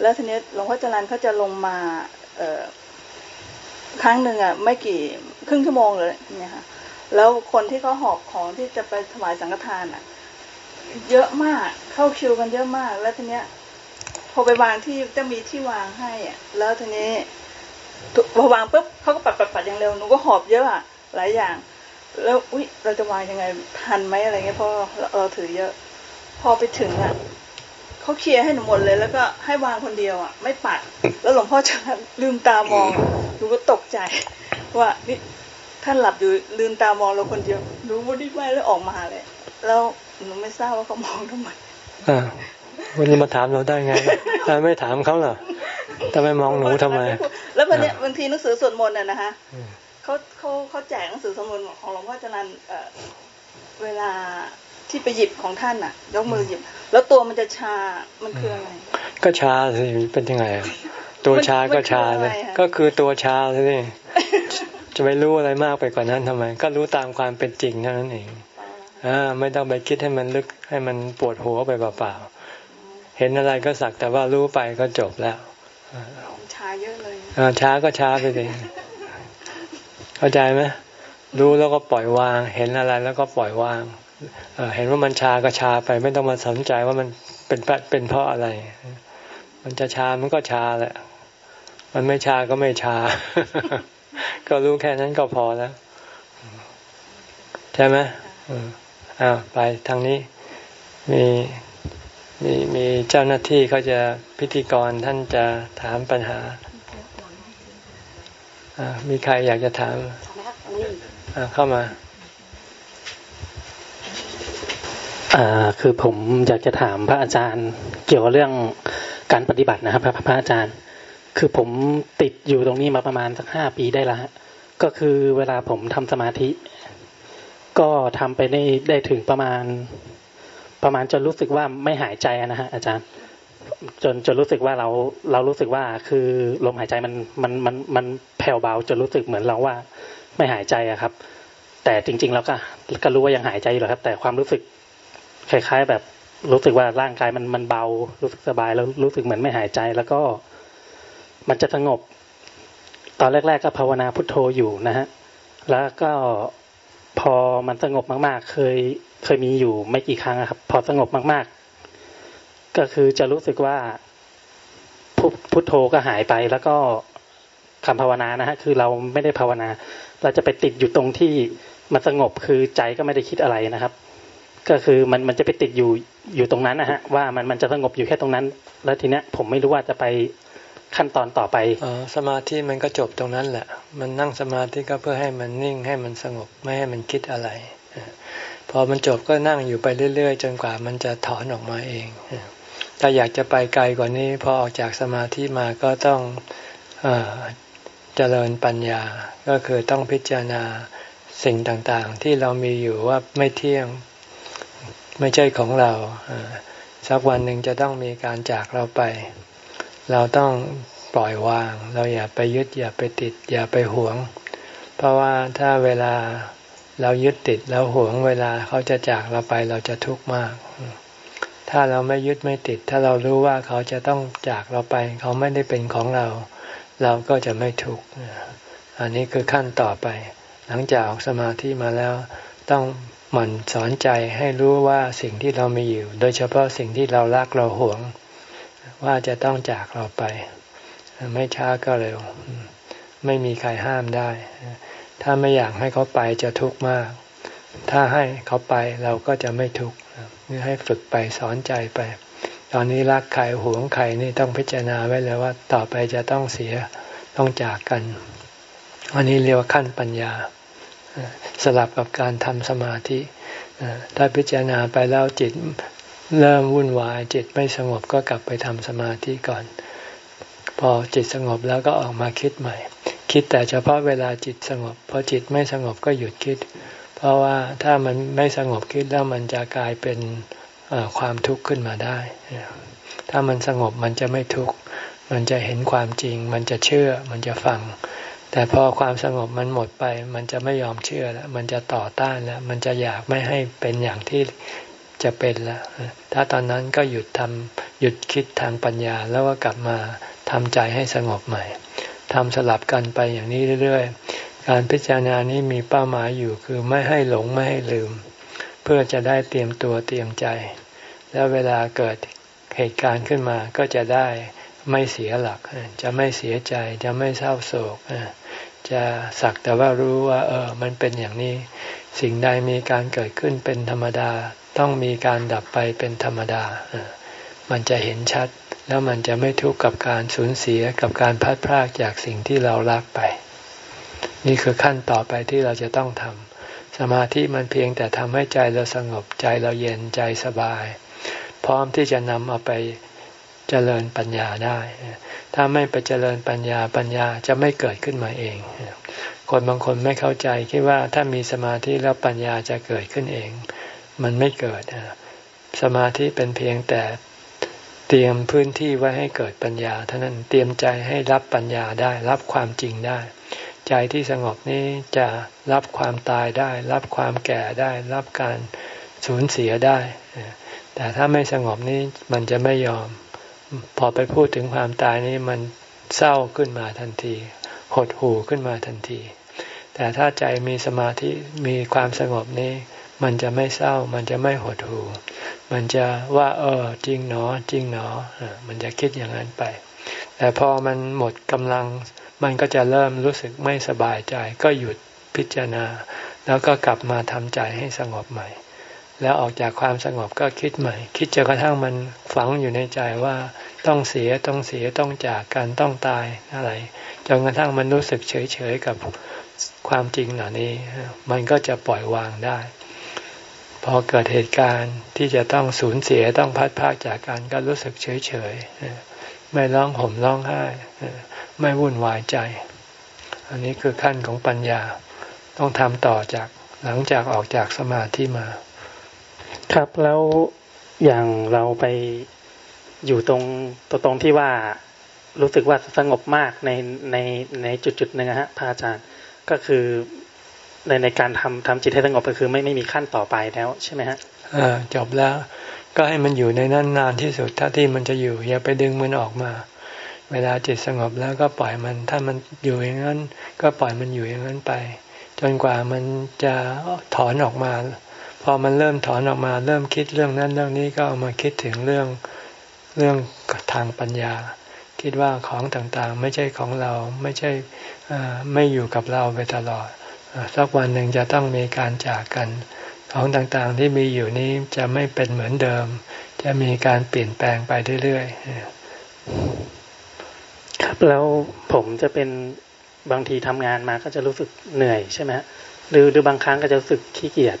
แล้วทีนี้หลวงพ่อจรันเขาจะลงมาเอครั้งหนึ่งอะไม่กี่ครึ่งชั่วโมงเลยเนี่ยค่ะ แล้วคนที่เขาหอบของที่จะไปถวายสังฆทานอะ เยอะมากเข้าคิวกันเยอะมาก แล้วทีเนี้ยพอไปวางที่จะมีที่วางให้อะ แล้วทีนี้พอวางปุ๊บเขาก็ปัดปัดปัดอย่างเร็วหนูก็หอบเยอะอะหลายอย่าง แล้วอุ้ยเราจะวางยังไงทันไหมอะไรเงี้ยเพราะเราถือเยอะ พอไปถึงอะ เขาเคลียร์ให้หนูหมดเลย แล้วก็ให้วางคนเดียวอะ ไม่ปัด แล้วหลวงพ่อจะลืมตามองหนูก็ตกใจ ว่านี่ท่านหลับอยู่ลืมตามองเราคนเดียวหนูไม่ได้ไหวแล้วออกมาเลย แล้วหนูไม่ทราบว่าเขามองทำไมอ่าวันนี้มาถามเราได้ไงทำไมไม่ถามเขาเหรอทำไมมองหนูทำไม แล้ววันนี้บางทีหนังสือสวดมนต์น่ะนะคะเขาเขาเขาแจกหนังสือสวดมนต์ของหลวงพ่อจรันเวลา ที่ไปหยิบของท่านอะ ยกมือหยิบ แล้วตัวมันจะชา มันคืออะไร ก็ชาสิเป็นยังไงตัวชาก็ชาเลยก็คือตัวชาสิจะไปรู้อะไรมากไปกว่านั้นทำไม ก็รู้ตามความเป็นจริงเท่านั้นเองอ่าไม่ต้องไปคิดให้มันลึกให้มันปวดหัวไปเปล่าๆเห็นอะไรก็สักแต่ว่ารู้ไปก็จบแล้วชาเยอะเลยอ่าช้าก็ช้าไปเลยเข้าใจไหมรู้แล้วก็ปล่อยวาง เห็นอะไรแล้วก็ปล่อยวาง เห็นว่ามันชาก็ชาไป ไม่ต้องมาสนใจว่ามันเป็นเป็นเพราะอะไร มันจะชามันก็ชาแหละ มันไม่ชาก็ไม่ชา ก็รู้แค่นั้นก็พอแล้ว ใช่ไหมอ้าวไปทางนี้มีมีมีเจ้าหน้าที่เขาจะพิธีกรท่านจะถามปัญหา มีใครอยากจะถามเข้ามาอ่า คือผมอยากจะถามพระอาจารย์เกี่ยวกับเรื่องการปฏิบัตินะครับ พระพระอาจารย์ คือผมติดอยู่ตรงนี้มาประมาณสักห้าปีได้ละก็คือเวลาผมทำสมาธิ ก็ทำไปได้ได้ถึงประมาณ ประมาณจนรู้สึกว่าไม่หายใจนะฮะอาจารย์ จนจนรู้สึกว่าเราเรารู้สึกว่าคือลมหายใจมันมันมันมันแผ่วเบาจนรู้สึกเหมือนเราว่าไม่หายใจอะครับ แต่จริงๆเราก็ก็รู้ว่ายังหายใจอยู่ครับ แต่ความรู้สึก คล้ายๆ แบบรู้สึกว่าร่างกายมันมันเบา รู้สึกสบายแล้วรู้สึกเหมือนไม่หายใจ แล้วก็มันจะสงบ ตอนแรก ๆ ก็ภาวนาพุทโธอยู่นะฮะแล้วก็พอมันสงบมาก ๆ เคยเคยมีอยู่ไม่กี่ครั้งครับ พอสงบมาก ๆ ก็คือจะรู้สึกว่าพุทโธก็หายไป แล้วก็คำภาวนานะฮะคือเราไม่ได้ภาวนา เราจะไปติดอยู่ตรงที่มันสงบคือใจก็ไม่ได้คิดอะไรนะครับ ก็คือมันมันจะไปติดอยู่อยู่ตรงนั้นนะฮะว่ามันมันจะสงบอยู่แค่ตรงนั้น แล้วทีเนี้ยผมไม่รู้ว่าจะไปขั้นตอนต่อไปอสมาธิมันก็จบตรงนั้นแหละ มันนั่งสมาธิก็เพื่อให้มันนิ่งให้มันสงบไม่ให้มันคิดอะไรพอมันจบก็นั่งอยู่ไปเรื่อยๆ จนกว่ามันจะถอนออกมาเองถ้าอยากจะไปไกลกว่านี้พอออกจากสมาธิมาก็ต้องอเจริญปัญญา ก็คือต้องพิจารณาสิ่งต่างๆ ที่เรามีอยู่ว่าไม่เที่ยง ไม่ใช่ของเราสักวันหนึ่งจะต้องมีการจากเราไป เราต้องปล่อยวาง เราอย่าไปยึดอย่าไปติด อย่าไปหวง เพราะว่าถ้าเวลาเรายึดติดแล้วหวงเวลาเขาจะจากเราไปเราจะทุกข์มาก ถ้าเราไม่ยึดไม่ติด ถ้าเรารู้ว่าเขาจะต้องจากเราไป เขาไม่ได้เป็นของเรา เราก็จะไม่ทุกข์อันนี้คือขั้นต่อไป หลังจากออกสมาธิมาแล้วต้อง หมั่นสอนใจให้รู้ว่าสิ่งที่เรามีอยู่ โดยเฉพาะสิ่งที่เรารักเราหวง ว่าจะต้องจากเราไป ไม่ช้าก็เร็ว ไม่มีใครห้ามได้ ถ้าไม่อยากให้เขาไปจะทุกข์มาก ถ้าให้เขาไปเราก็จะไม่ทุกข์นี่ให้ฝึกไปสอนใจไป ตอนนี้รักใครหวงใครนี่ต้องพิจารณาไว้เลยว่า ต่อไปจะต้องเสียต้องจากกันอันนี้เรียกว่าขั้นปัญญา สลับกับการทำสมาธิถ้าพิจารณาไปแล้วจิตเริ่มวุ่นวาย จิตไม่สงบก็กลับไปทำสมาธิก่อน พอจิตสงบแล้วก็ออกมาคิดใหม่ คิดแต่เฉพาะเวลาจิตสงบพอจิตไม่สงบก็หยุดคิด เพราะว่าถ้ามันไม่สงบคิดแล้วมันจะกลายเป็นความทุกข์ขึ้นมาได้ ถ้ามันสงบมันจะไม่ทุกข์ มันจะเห็นความจริง มันจะเชื่อ มันจะฟัง แต่พอความสงบมันหมดไป มันจะไม่ยอมเชื่อแล้วมันจะต่อต้านแล้วมันจะอยากไม่ให้เป็นอย่างที่จะเป็นแล้วถ้าตอนนั้นก็หยุดทำหยุดคิดทางปัญญาแล้วก็กลับมาทำใจให้สงบใหม่ทำสลับกันไปอย่างนี้เรื่อยๆ การพิจารณานี้มีเป้าหมายอยู่คือไม่ให้หลงไม่ให้ลืม เพื่อจะได้เตรียมตัวเตรียมใจ แล้วเวลาเกิดเหตุการณ์ขึ้นมาก็จะได้ ไม่เสียหลัก จะไม่เสียใจจะไม่เศร้าโศกจะสักแต่ว่ารู้ว่า เออ มันเป็นอย่างนี้ สิ่งใดมีการเกิดขึ้นเป็นธรรมดา ต้องมีการดับไปเป็นธรรมดา มันจะเห็นชัด แล้วมันจะไม่ทุกข์กับการสูญเสียกับการพัดพรากจากสิ่งที่เรารักไป นี่คือขั้นต่อไปที่เราจะต้องทำสมาธิมันเพียงแต่ทำให้ใจเราสงบใจเราเย็นใจสบาย พร้อมที่จะนำเอาไป เจริญปัญญาได้ ถ้าไม่ไปเจริญปัญญาปัญญาจะไม่เกิดขึ้นมาเอง คนบางคนไม่เข้าใจคิดว่าถ้ามีสมาธิแล้วปัญญาจะเกิดขึ้นเอง มันไม่เกิด สมาธิเป็นเพียงแต่เตรียมพื้นที่ไว้ให้เกิดปัญญาเท่านั้นเตรียมใจให้รับปัญญาได้รับความจริงได้ ใจที่สงบนี้จะรับความตายได้ รับความแก่ได้ รับการสูญเสียได้ แต่ถ้าไม่สงบนี้มันจะไม่ยอม พอไปพูดถึงความตายนี้มันเศร้าขึ้นมาทันที หดหู่ขึ้นมาทันที แต่ถ้าใจมีสมาธิมีความสงบนี้ มันจะไม่เศร้า มันจะไม่หดหู่ มันจะว่า เออ จริงเนอ จริงเนอ มันจะคิดอย่างนั้นไป แต่พอมันหมดกำลัง มันก็จะเริ่มรู้สึกไม่สบายใจ ก็หยุดพิจารณา แล้วก็กลับมาทำใจให้สงบใหม่ แล้วออกจากความสงบก็คิดใหม่ คิดจนกระทั่งมันฝังอยู่ในใจว่าต้องเสียต้องเสียต้องจากกันต้องตายอะไรจนกระทั่งมันรู้สึกเฉยเฉยกับความจริงเหล่านี้ มันก็จะปล่อยวางได้ พอเกิดเหตุการณ์ที่จะต้องสูญเสียต้องพัดพากจากกันก็รู้สึกเฉยเฉยไม่ร้องห่มร้องไห้ไม่วุ่นวายใจ อันนี้คือขั้นของปัญญาต้องทำต่อจากหลังจากออกจากสมาธิมา ครับแล้วอย่างเราไปอยู่ตรงตัวตรงที่ว่ารู้สึกว่าสงบมากในในในจุดจุดหนึ่งฮะพระอาจารย์ก็คือในในการทำทำจิตให้สงบก็คือไม่ไม่มีขั้นต่อไปแล้วใช่ไหมฮะอ่าจบแล้ว ก็ให้มันอยู่ในนั้นนานที่สุดถ้าที่มันจะอยู่อย่าไปดึงมันออกมา เวลาจิตสงบแล้วก็ปล่อยมัน ถ้ามันอยู่อย่างนั้น ก็ปล่อยมันอยู่อย่างนั้นไป จนกว่ามันจะถอนออกมา พอมันเริ่มถอนออกมาเริ่มคิดเรื่องนั้นเรื่องนี้ก็เอามาคิดถึงเรื่องเรื่องทางปัญญา คิดว่าของต่างๆ ไม่ใช่ของเราไม่ใช่ไม่อยู่กับเราไปตลอดสักวันหนึ่งจะต้องมีการจากกัน ของต่างๆที่มีอยู่นี้จะไม่เป็นเหมือนเดิม จะมีการเปลี่ยนแปลงไปเรื่อยๆครับแล้วผมจะเป็นบางทีทำงานมาก็จะรู้สึกเหนื่อยใช่ไหมหรือหรือบางครั้งก็จะรู้สึกขี้เกียจ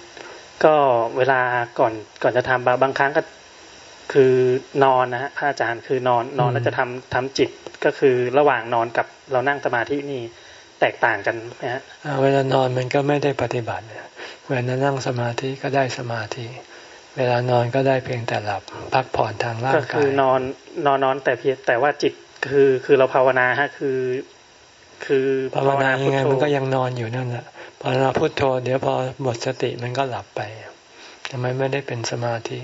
ก็เวลาก่อนก่อนจะทำบางครั้งก็คือนอนนะฮะพระอาจารย์คือนอนนอนแล้วจะทำทำจิตก็คือระหว่างนอนกับเรานั่งสมาธินี่แตกต่างกันไหมฮะเวลานอนมันก็ไม่ได้ปฏิบัติเวลานั่งสมาธิก็ได้สมาธิ เวลานอนก็ได้เพียงแต่หลับพักผ่อนทางร่างกายก็คือนอนนอนนอนแต่เพียงแต่ว่าจิตคือคือเราภาวนาฮะคือ คือภาวนายังไงมันก็ยังนอนอยู่นั่นแหละ ภาวนาพุทโธ เดี๋ยวพอหมดสติมันก็หลับไปทำไมไม่ได้เป็นสมาธิ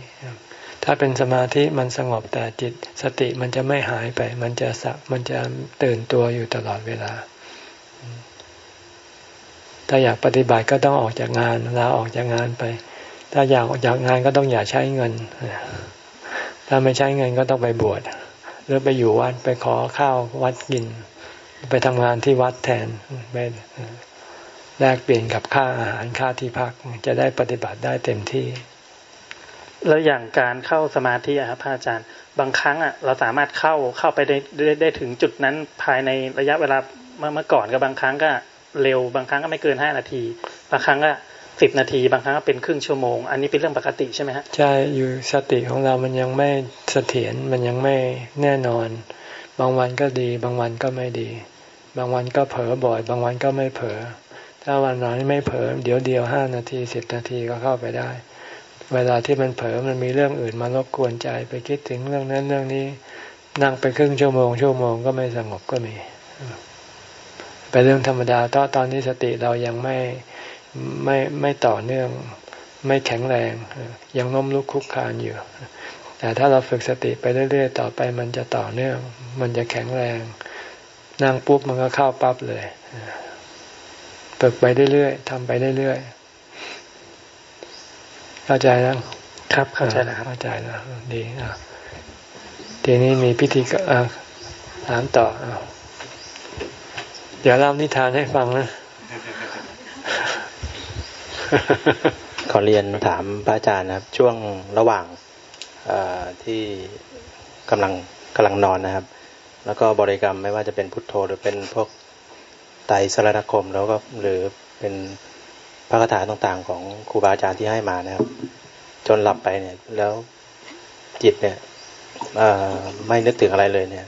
ถ้าเป็นสมาธิมันสงบแต่จิต สติมันจะไม่หายไป มันจะสักมันจะตื่นตัวอยู่ตลอดเวลา ถ้าอยากปฏิบัติก็ต้องออกจากงานลาออกจากงานไป ถ้าอยากออกจากงานก็ต้องอย่าใช้เงิน ถ้าไม่ใช้เงินก็ต้องไปบวชหรือไปอยู่วัดไปขอข้าววัดกิน ไปทำงานที่วัดแทนไป แลกเปลี่ยนกับค่าอาหารค่าที่พักจะได้ปฏิบัติได้เต็มที่ แล้วอย่างการเข้าสมาธิครับพระอาจารย์ บางครั้งอะเราสามารถเข้าเข้าไปได้ได้ได้ถึงจุดนั้นภายในระยะเวลาเมื่อเมื่อก่อนกับบางครั้งก็เร็วบางครั้งก็ไม่เกินห้านาที บางครั้งก็สิบนาทีบางครั้งก็เป็นครึ่งชั่วโมง อันนี้เป็นเรื่องปกติใช่ไหมฮะใช่อยู่สติของเรามันยังไม่เสถียรมันยังไม่แน่นอน บางวันก็ดี บางวันก็ไม่ดี บางวันก็เผลอบ่อย บางวันก็ไม่เผลอ ถ้าวันไหนไม่เผลอเดี๋ยวเดียวห้านาทีสิบนาทีก็เข้าไปได้ เวลาที่มันเผลอมันมีเรื่องอื่นมารบกวนใจไปคิดถึงเรื่องนั้นเรื่องนี้ นั่งไปครึ่งชั่วโมงชั่วโมงก็ไม่สงบก็มีเป็นเรื่องธรรมดาตอนตอนนี้สติเรายังไม่ไม่ไม่ต่อเนื่อง ไม่แข็งแรง ยังล้มลุกคุกคานอยู่ แต่ถ้าเราฝึกสติไปเรื่อยๆ ต่อไปมันจะต่อเนื่อง มันจะแข็งแรง นั่งปุ๊บมันก็เข้าปั๊บเลย ฝึกไปเรื่อยๆทำไปเรื่อยๆเข้าใจแล้วครับเข้าใจแล้วเข้าใจแล้วดีอะทีนี้มีพิธีก็ถามต่อเดี๋ยวเล่านิทานให้ฟังนะขอเรียนถามพระอาจารย์นะครับ ช่วงระหว่างที่กำลังกำลังนอนนะครับ แล้วก็บริกรรมไม่ว่าจะเป็นพุทโธหรือเป็นพวก ไตรสรณคมแล้วก็หรือเป็นพระคาถาต่างๆ ของครูบาอาจารย์ที่ให้มานะครับ จนหลับไปเนี่ย แล้วจิตเนี่ยไม่นึกถึงอะไรเลยเนี่ย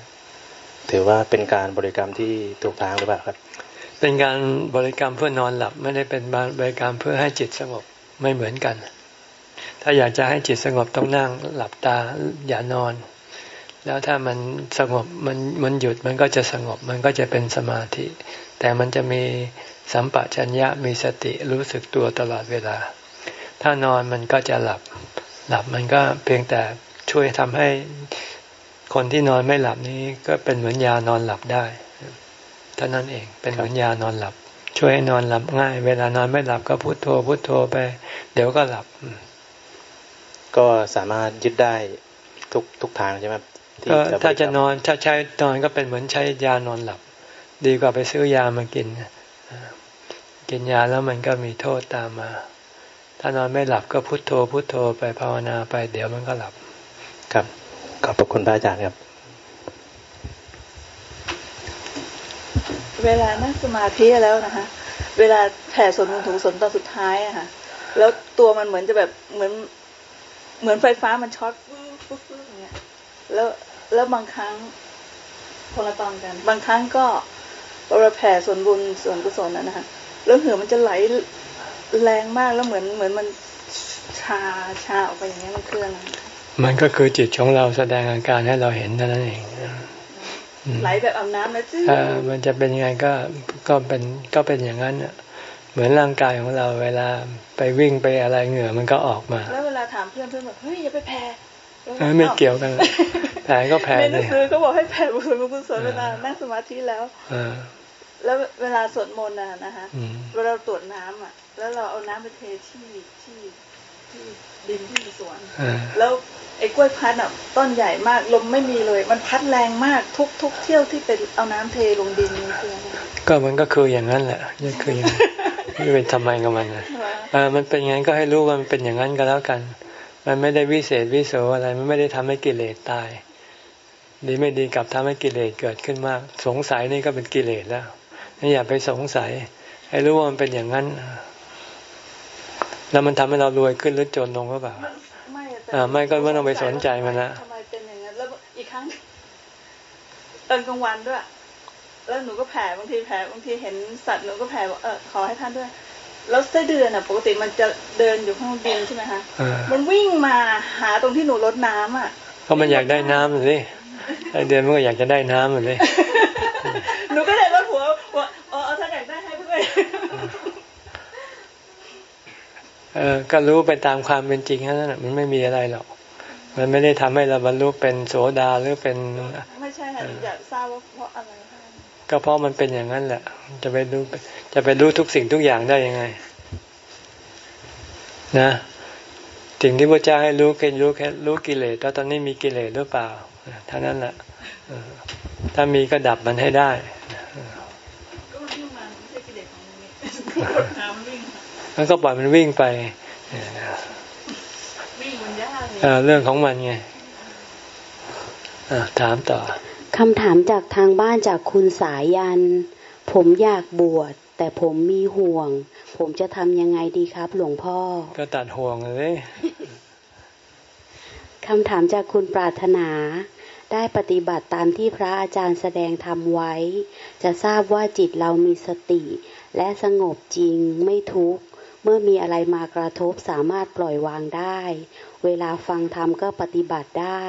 ถือว่าเป็นการบริกรรมที่ถูกทางหรือเปล่าครับ เป็นการบริกรรมเพื่อนอนหลับ ไม่ได้เป็นบริกรรมเพื่อให้จิตสงบไม่เหมือนกัน ถ้าอยากจะให้จิตสงบต้องนั่งหลับตาอย่านอน แล้วถ้ามันสงบมันมันหยุดมันก็จะสงบมันก็จะเป็นสมาธิ แต่มันจะมีสัมปชัญญะมีสติรู้สึกตัวตลอดเวลา ถ้านอนมันก็จะหลับ หลับมันก็เพียงแต่ช่วยทำให้คนที่นอนไม่หลับนี้ก็เป็นเหมือนยานอนหลับได้เท่านั้นเองเป็นเหมือนยานอนหลับ ช่วยให้นอนหลับง่าย เวลานอนไม่หลับก็พุโทโธพุโทโธไป เดี๋ยวก็หลับ ก็สามารถยึดได้ทุกทุกทางใช่ไหมก็ถ้าจะนอนถ้าใช้นอนก็เป็นเหมือนใช้ยานอนหลับ ดีกว่าไปซื้อยามากิน กินยาแล้วมันก็มีโทษตามมา ถ้านอนไม่หลับก็พุโทโธ พุโทโธไปภาวนาไป เดี๋ยวมันก็หลับ ครับ ขอบพระคุณพระอาจารย์ครับ เวลานั่งสมาธิแล้วนะคะ เวลาแผ่ส่วนถึงส่วนตอนสุดท้ายอะค่ะ แล้วตัวมันเหมือนจะแบบเหมือน เหมือนไฟฟ้ามันช็อตฟื้นฟื้นอย่างเงี้ย แล้วแล้วบางครั้งคนละตอนกัน บางครั้งก็ เราแผ่ส่วนบุญส่วนกุศลนะนะคะแล้วเหือมันจะไหลแรงมากแล้วเหมือนเหมือนมันชาชาออกไปอย่างนี้มันคืออะไรมันก็คือจิตของเราแสดงอาการให้เราเห็นเท่านั้นเองไหลแบบอาบน้ำนะจื้อมันจะเป็นยังไงก็ก็เป็นก็เป็นอย่างนั้นอะเหมือนร่างกายของเราเวลาไปวิ่งไปอะไรเหงื่อมันก็ออกมา แล้วเวลาถามเพื่อนเพื่อนบอกเฮ้ยอย่าไปแพ้ไม่เกี่ยวกันแพ้ก็แพ้เลยในหนังสือเขาบอกให้แพ้บุญบุญสนเวลานั่งสมาธิแล้ว แล้วเวลาสวดมนต์นะนะคะเวลาตรวจน้ำอะ แล้วเราเอาน้ำไปเทที่ที่ที่ดินที่สวนแล้วไอ้กล้วยพัดอะต้นใหญ่มากลมไม่มีเลย มันพัดแรงมากทุกทุกเที่ยวที่เป็นเอาน้ำเทลงดินนี่คือก็มันก็คืออย่างนั้นแหละนี่คืออย่างไม่เป็นทำไมกับมันนะเออมันเป็นอย่างนั้นก็ให้รู้ว่ามันเป็นอย่างนั้นก็แล้วกัน มันไม่ได้วิเศษวิโสอะไร มันไม่ได้ทำให้กิเลสตาย ดีไม่ดีกลับทำให้กิเลสเกิดขึ้นมาก สงสัยนี่ก็เป็นกิเลสแล้วนี่ อย่าไปสงสัย ให้รู้ว่ามันเป็นอย่างนั้น แล้วมันทำให้เรารวยขึ้นหรือจนลงก็เปล่าไม่อ่าไม่ก็ไม่ต้องไปสนใจมันนะทำไมเป็นอย่างนั้นแล้วอีกครั้งตอนกลางวันด้วย แล้วหนูก็แผ่บางทีแผ่บางทีเห็นสัตว์หนูก็แผ่เออขอให้ท่านด้วยแล้วไส้เดือนอะปกติมันจะเดินอยู่ข้างดินใช่ไหมคะมันวิ่งมาหาตรงที่หนูรดน้ำอะก็มันอยากได้น้ำสิ ไอเดือนมันก็อยากจะได้น้ำเหมือนเลยหนูก็เลยว่าผัวว่าอ๋อถ้าอยากได้ให้เพื่อนเออก็รู้ไปตามความเป็นจริงนั่นแหละมันไม่มีอะไรหรอก มันไม่ได้ทำให้เราบรรลุเป็นโสดาหรือเป็น ไม่ใช่ค่ะอยากทราบว่าเพราะอะไรก็เพราะมันเป็นอย่างนั้นแหละ จะไปรู้จะไปรู้ทุกสิ่งทุกอย่างได้ยังไง นะสิ่งที่พระเจ้าให้รู้แค่รู้แค่รู้กิเลสแล้วตอนนี้มีกิเลสหรือเปล่า เท่านั้นแหละถ้ามีก็ดับมันให้ได้แล้วก็ปล่อยมันวิ่งไปเรื่องของมันไงถามต่อคำถามจากทางบ้านจากคุณสายัน ผมอยากบวชแต่ผมมีห่วง ผมจะทำยังไงดีครับ หลวงพ่อ ก็ตัดห่วงเลยคำถามจากคุณปรารถนา ได้ปฏิบัติตามที่พระอาจารย์แสดงทำไว้ จะทราบว่าจิตเรามีสติ และสงบจริงไม่ทุกข์ เมื่อมีอะไรมากระทบสามารถปล่อยวางได้ เวลาฟังธรรมก็ปฏิบัติได้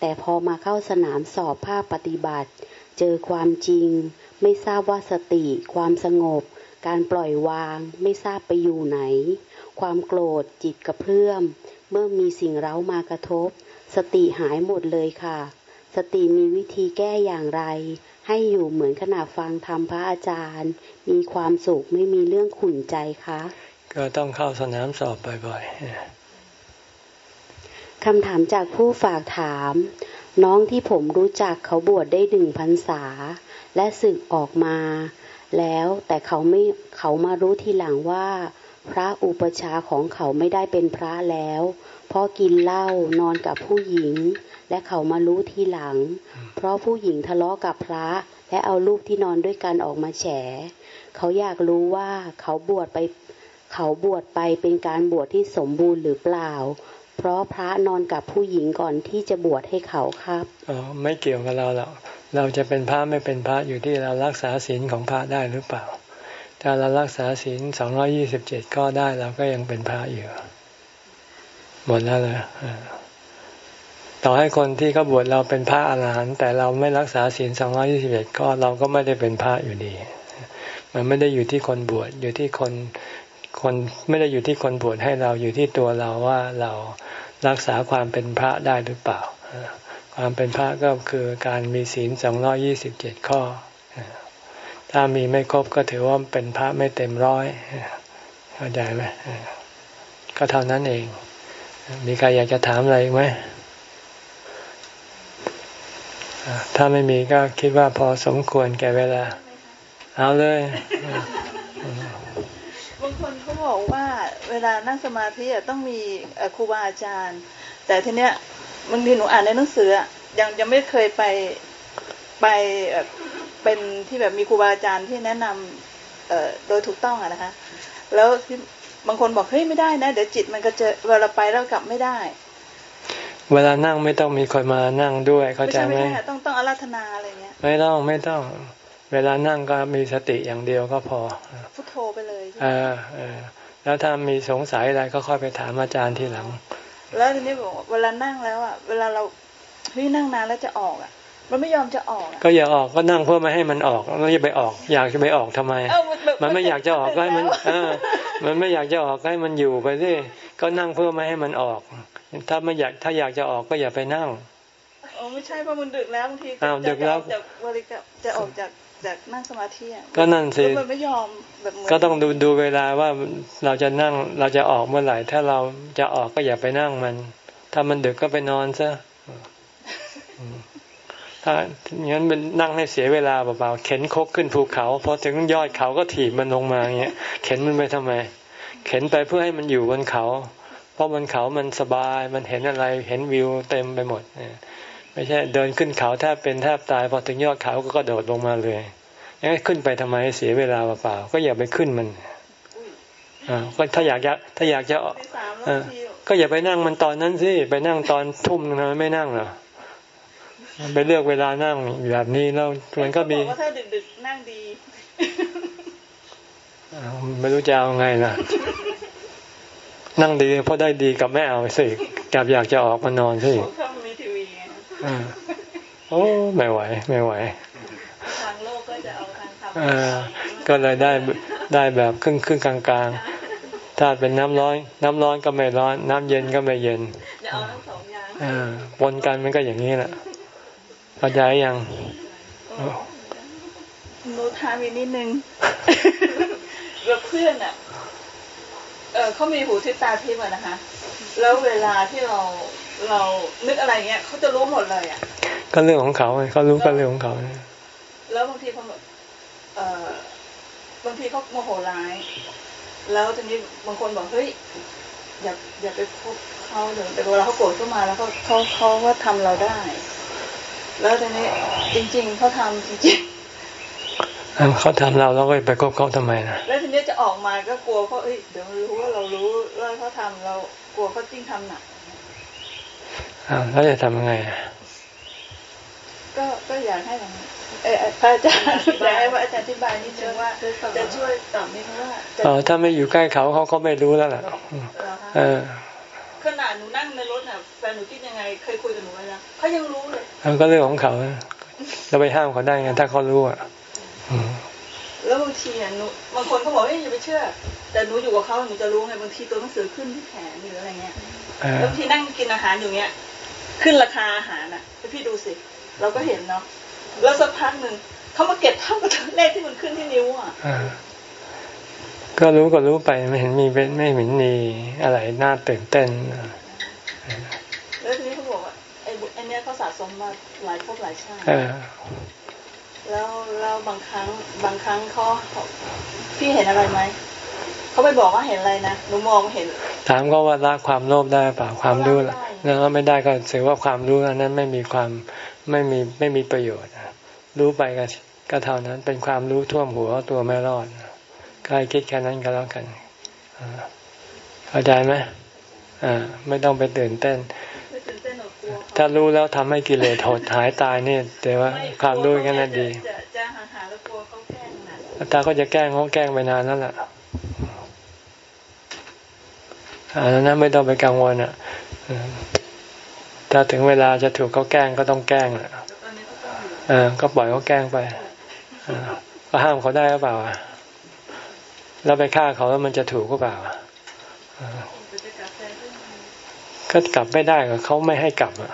แต่พอมาเข้าสนามสอบภาคปฏิบัติ เจอความจริง ไม่ทราบว่าสติ ความสงบ การปล่อยวาง ไม่ทราบไปอยู่ไหน ความโกรธจิตกระเพื่อม เมื่อมีสิ่งเร้ามากระทบ สติหายหมดเลยค่ะ สติมีวิธีแก้อย่างไร ให้อยู่เหมือนขณะฟังธรรมพระอาจารย์ มีความสุขไม่มีเรื่องขุ่นใจคะ ก็ต้องเข้าสนามสอบบ่อยๆคำถามจากผู้ฝากถาม น้องที่ผมรู้จักเขาบวชได้หนึ่งพรรษา และสึกออกมา แล้วแต่เขาไม่เขามารู้ทีหลังว่า พระอุปชาของเขาไม่ได้เป็นพระแล้ว เพราะกินเหล้านอนกับผู้หญิง และเขามารู้ทีหลัง เพราะผู้หญิงทะเลาะกับพระ และเอารูปที่นอนด้วยกันออกมาแฉ เขาอยากรู้ว่าเขาบวชไป เขาบวชไปเป็นการบวชที่สมบูรณ์หรือเปล่า เพราะพระนอนกับผู้หญิงก่อนที่จะบวชให้เขาครับอ๋อไม่เกี่ยวกับเราหรอกเราจะเป็นพระไม่เป็นพระอยู่ที่เรารักษาศีลของพระได้หรือเปล่า ถ้าเรารักษาศีลสองร้อยี่สิบเจ็ดก็ได้เราก็ยังเป็นพระอยู่ หมดแล้วเลย ต่อให้คนที่เขาบวชเราเป็นพระอรหันต์แต่เราไม่รักษาศีลสองร้อยี่สิบเอ็ดก็เราก็ไม่ได้เป็นพระอยู่ดี มันไม่ได้อยู่ที่คนบวชอยู่ที่คนคนไม่ได้อยู่ที่คนบวชให้เราอยู่ที่ตัวเราว่าเรารักษาความเป็นพระได้หรือเปล่า ความเป็นพระก็คือการมีศีลสองร้อยี่สิบเจ็ดข้อ ถ้ามีไม่ครบก็ถือว่าเป็นพระไม่เต็มร้อยเข้าใจไหมก็เท่านั้นเอง มีใครอยากจะถามอะไรไหม ถ้าไม่มีก็คิดว่าพอสมควรแก่เวลา เอาเลยบางคนเขาบอกว่าเวลานั่งสมาธิต้องมีครูบาอาจารย์ แต่ทีเนี้ยบางทีหนูอ่านในหนังสือยังยังไม่เคยไปไปเป็นที่แบบมีครูบาอาจารย์ที่แนะนำโดยถูกต้องอะนะคะ แล้วบางคนบอกเฮ้ยไม่ได้นะ เดี๋ยวจิตมันก็จะเวลาไปแล้วกลับไม่ได้ เวลานั่งไม่ต้องมีคนมานั่งด้วยเข้าใจไหมไม่ใช่ต้องต้องอาราธนาอะไรเงี้ยไม่ต้องไม่ต้อง เวลานั่งก็มีสติอย่างเดียวก็พอพุทโธไปเลยเออเออแล้วถ้ามีสงสัยอะไรก็ค่อยไปถามอาจารย์ทีหลัง แล้วทีนี้บอกเวลานั่งแล้วอะเวลาเราเฮ้ยนั่งนานแล้วจะออกอะ มันไม่ยอมจะออก ก็อย่าออกก็นั่งเพื่อไม่ให้มันออกแล้วจะไปออก อยากจะไปออกทำไม มันไม่อยากจะออกก็ให้มันเออมันไม่อยากจะออกให้มันอยู่ไปสิก็นั่งเพื่อไม่ให้มันออก ถ้าไม่อยากถ้าอยากจะออกก็อย่าไปนั่งอ๋อไม่ใช่เพราะมันดึกแล้วบางทีอ้าวดึกแล้วจะบริกรรมจะออกจากจากนั่งสมาธิก็นั่นสิมันไม่ยอมแบบก็ต้องดูดูเวลาว่าเราจะนั่งเราจะออกเมื่อไหร่ ถ้าเราจะออกก็อย่าไปนั่งมัน ถ้ามันดึกก็ไปนอนซะถ้าอย่างนั้นมันนั่งให้เสียเวลาเปล่าๆเข็นคกขึ้นภูเขาพอถึงยอดเขาก็ถีบมันลงมาอย่างเงี้ย เข็นมันไปทำไม เข็นไปเพื่อให้มันอยู่บนเขา เพราะบนเขามันสบายมันเห็นอะไรเห็นวิวเต็มไปหมดเนี่ยไม่ใช่เดินขึ้นเขาแทบเป็นแทบตายพอถึงยอดเขาก็กระโดดลงมาเลยงั้นขึ้นไปทำไมเสียเวลาเปล่าๆก็อย่าไปขึ้นมันอ่าก็ถ้าอยากจะถ้าอยากจะก็อย่าไปนั่งมันตอนนั้นสิไปนั่งตอนทุ่มนะไม่นั่งหรอไปเลือกเวลานั่งแบบนี้แล้วมันก็มีว่าถ้าดึกๆนั่งดีไม่รู้จะเอาไงนะ นั่งดีเพราะได้ดีกับไม่เอาสิกับอยากจะออกมานอนสิมีทีวีโอ้ไม่ไหว ไม่ไหวทางโลกก็จะเอาทางธรรมก็เลยได้ได้แบบครึ่งครึ่งกลางกลางถ้าเป็นน้ำร้อน น้ำร้อนก็ไม่ร้อน น้ำเย็นก็ไม่เย็นจะเอาทั้งสองอย่างอ่าปนกันมันก็อย่างนี้แหละเข้าใจยังหนูถามอีกนิดนึงแบบเพื่อนอะ เออเขามีหูทิพตาทิพอะนะคะ แล้วเวลาที่เราเรานึกอะไรเงี้ยเขาจะรู้หมดเลยอะก็เรื่องของเขาเขารู้ก็เรื่องของเขาแล้วบางทีเขาแบบเออบางทีเขาโมโหร้าย แล้วทีนี้บางคนบอกเฮ้ยอย่าอย่าไปพบเขาเลยแต่เวลาเขาโกรธเข้ามาแล้วเขาเขาเขาว่าทำเราได้ แล้วทีนี้จริง ๆเขาทำจริง เขาทำเราเราก็ไปกบเขาทำไมนะแล้วทีนี้จะออกมาก็กลัวเขาเอ้ยเดี๋ยวรู้ว่าเรารู้ว่าเขาทำเรากลัวเขาจริงทำหนักอ้าวแล้วจะทำยังไงก็ก็อยากให้หลังเออพระอาจารย์อยากให้พระอาจารย์อธิบายนิดนึงว่าจะช่วยตอบนิดนึงว่าอ๋อถ้าไม่อยู่ใกล้เขาเขาก็ไม่รู้แล้วล่ะเออขนาดหนูนั่งในรถน่ะแฟนหนูคิดยังไงเคยคุยกับหนูไหมนะเขายังรู้เลยมันก็เรื่องของเขาเราไปห้ามเขาได้ไงถ้าเขารู้อะ แล้วบางทีอะหนูบางคนเขาบอกว่าอย่าไปเชื่อ แต่หนูอยู่กับเขาหนูจะรู้ไงบางทีตัวหนังสือขึ้นที่แขนหรืออะไรเงี้ยแล้วบางทีนั่งกินอาหารอยู่เงี้ย ขึ้นราคาอาหารอะพี่ดูสิ เราก็เห็นเนาะแล้วสักพักหนึ่งเขามาเก็บเท่ากับเลขที่มันขึ้นที่นิ้วอะก็รู้ก็รู้ไปไม่เห็นมีเป็นไม่เห็นมีอะไรน่าตื่นเต้นแล้วทีนี้เขาบอกว่าไอ้ไอ้เนี้ยเขาสะสมมาหลายภพหลายชาติ แล้วแล้วบางครั้งบางครั้งเขาพี่เห็นอะไรไหมเขาไปบอกว่าเห็นอะไรนะหนูมองเห็น ถามก็ว่าละความโลภได้เปล่าความรู้แล้วไม่ได้ก็ถือว่าความรู้อันั้นไม่มีความไม่มีไม่มีประโยชน์รู้ไปก็ก็เท่านั้นเป็นความรู้ท่วมหัวตัวไม่รอดกายคิดแค่นั้นก็แล้วกันเข้าใจไหมอ่าไม่ต้องไปตื่นเต้น ถ้ารู้แล้วทำให้กิเลสหดหายตายนี่แต่ว่าความรู้แค่นั้นดีจะหาหาแล้วกลัวเขาแกล้งนะตาก็จะแกล้งเขาแกล้งไปนานนั่นแหละอันนั้นไม่ต้องไปกังวลอะถ้าถึงเวลาจะถูกเขาแกล้งก็ต้องแกล้งอะก็ปล่อยเขาแกล้งไปก็ห้ามเขาได้หรือเปล่าแล้วไปฆ่าเขาแล้วมันจะถูกหรือเปล่า ก็กลับไม่ได้ก็เขาไม่ให้กลับอะ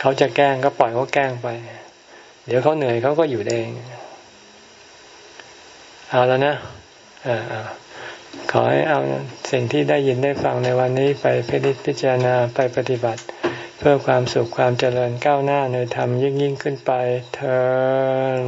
เขาจะแกล้งก็ปล่อยเขาแกล้งไป เดี๋ยวเขาเหนื่อยเขาก็อยู่เอง เอาแล้วนะอ่าขอให้เอาสิ่งที่ได้ยินได้ฟังในวันนี้ไปพิพจารณาไปปฏิบัติ เพื่อความสุขความเจริญก้าวหน้าในธรรมยิ่งยิ่งขึ้นไปเธอ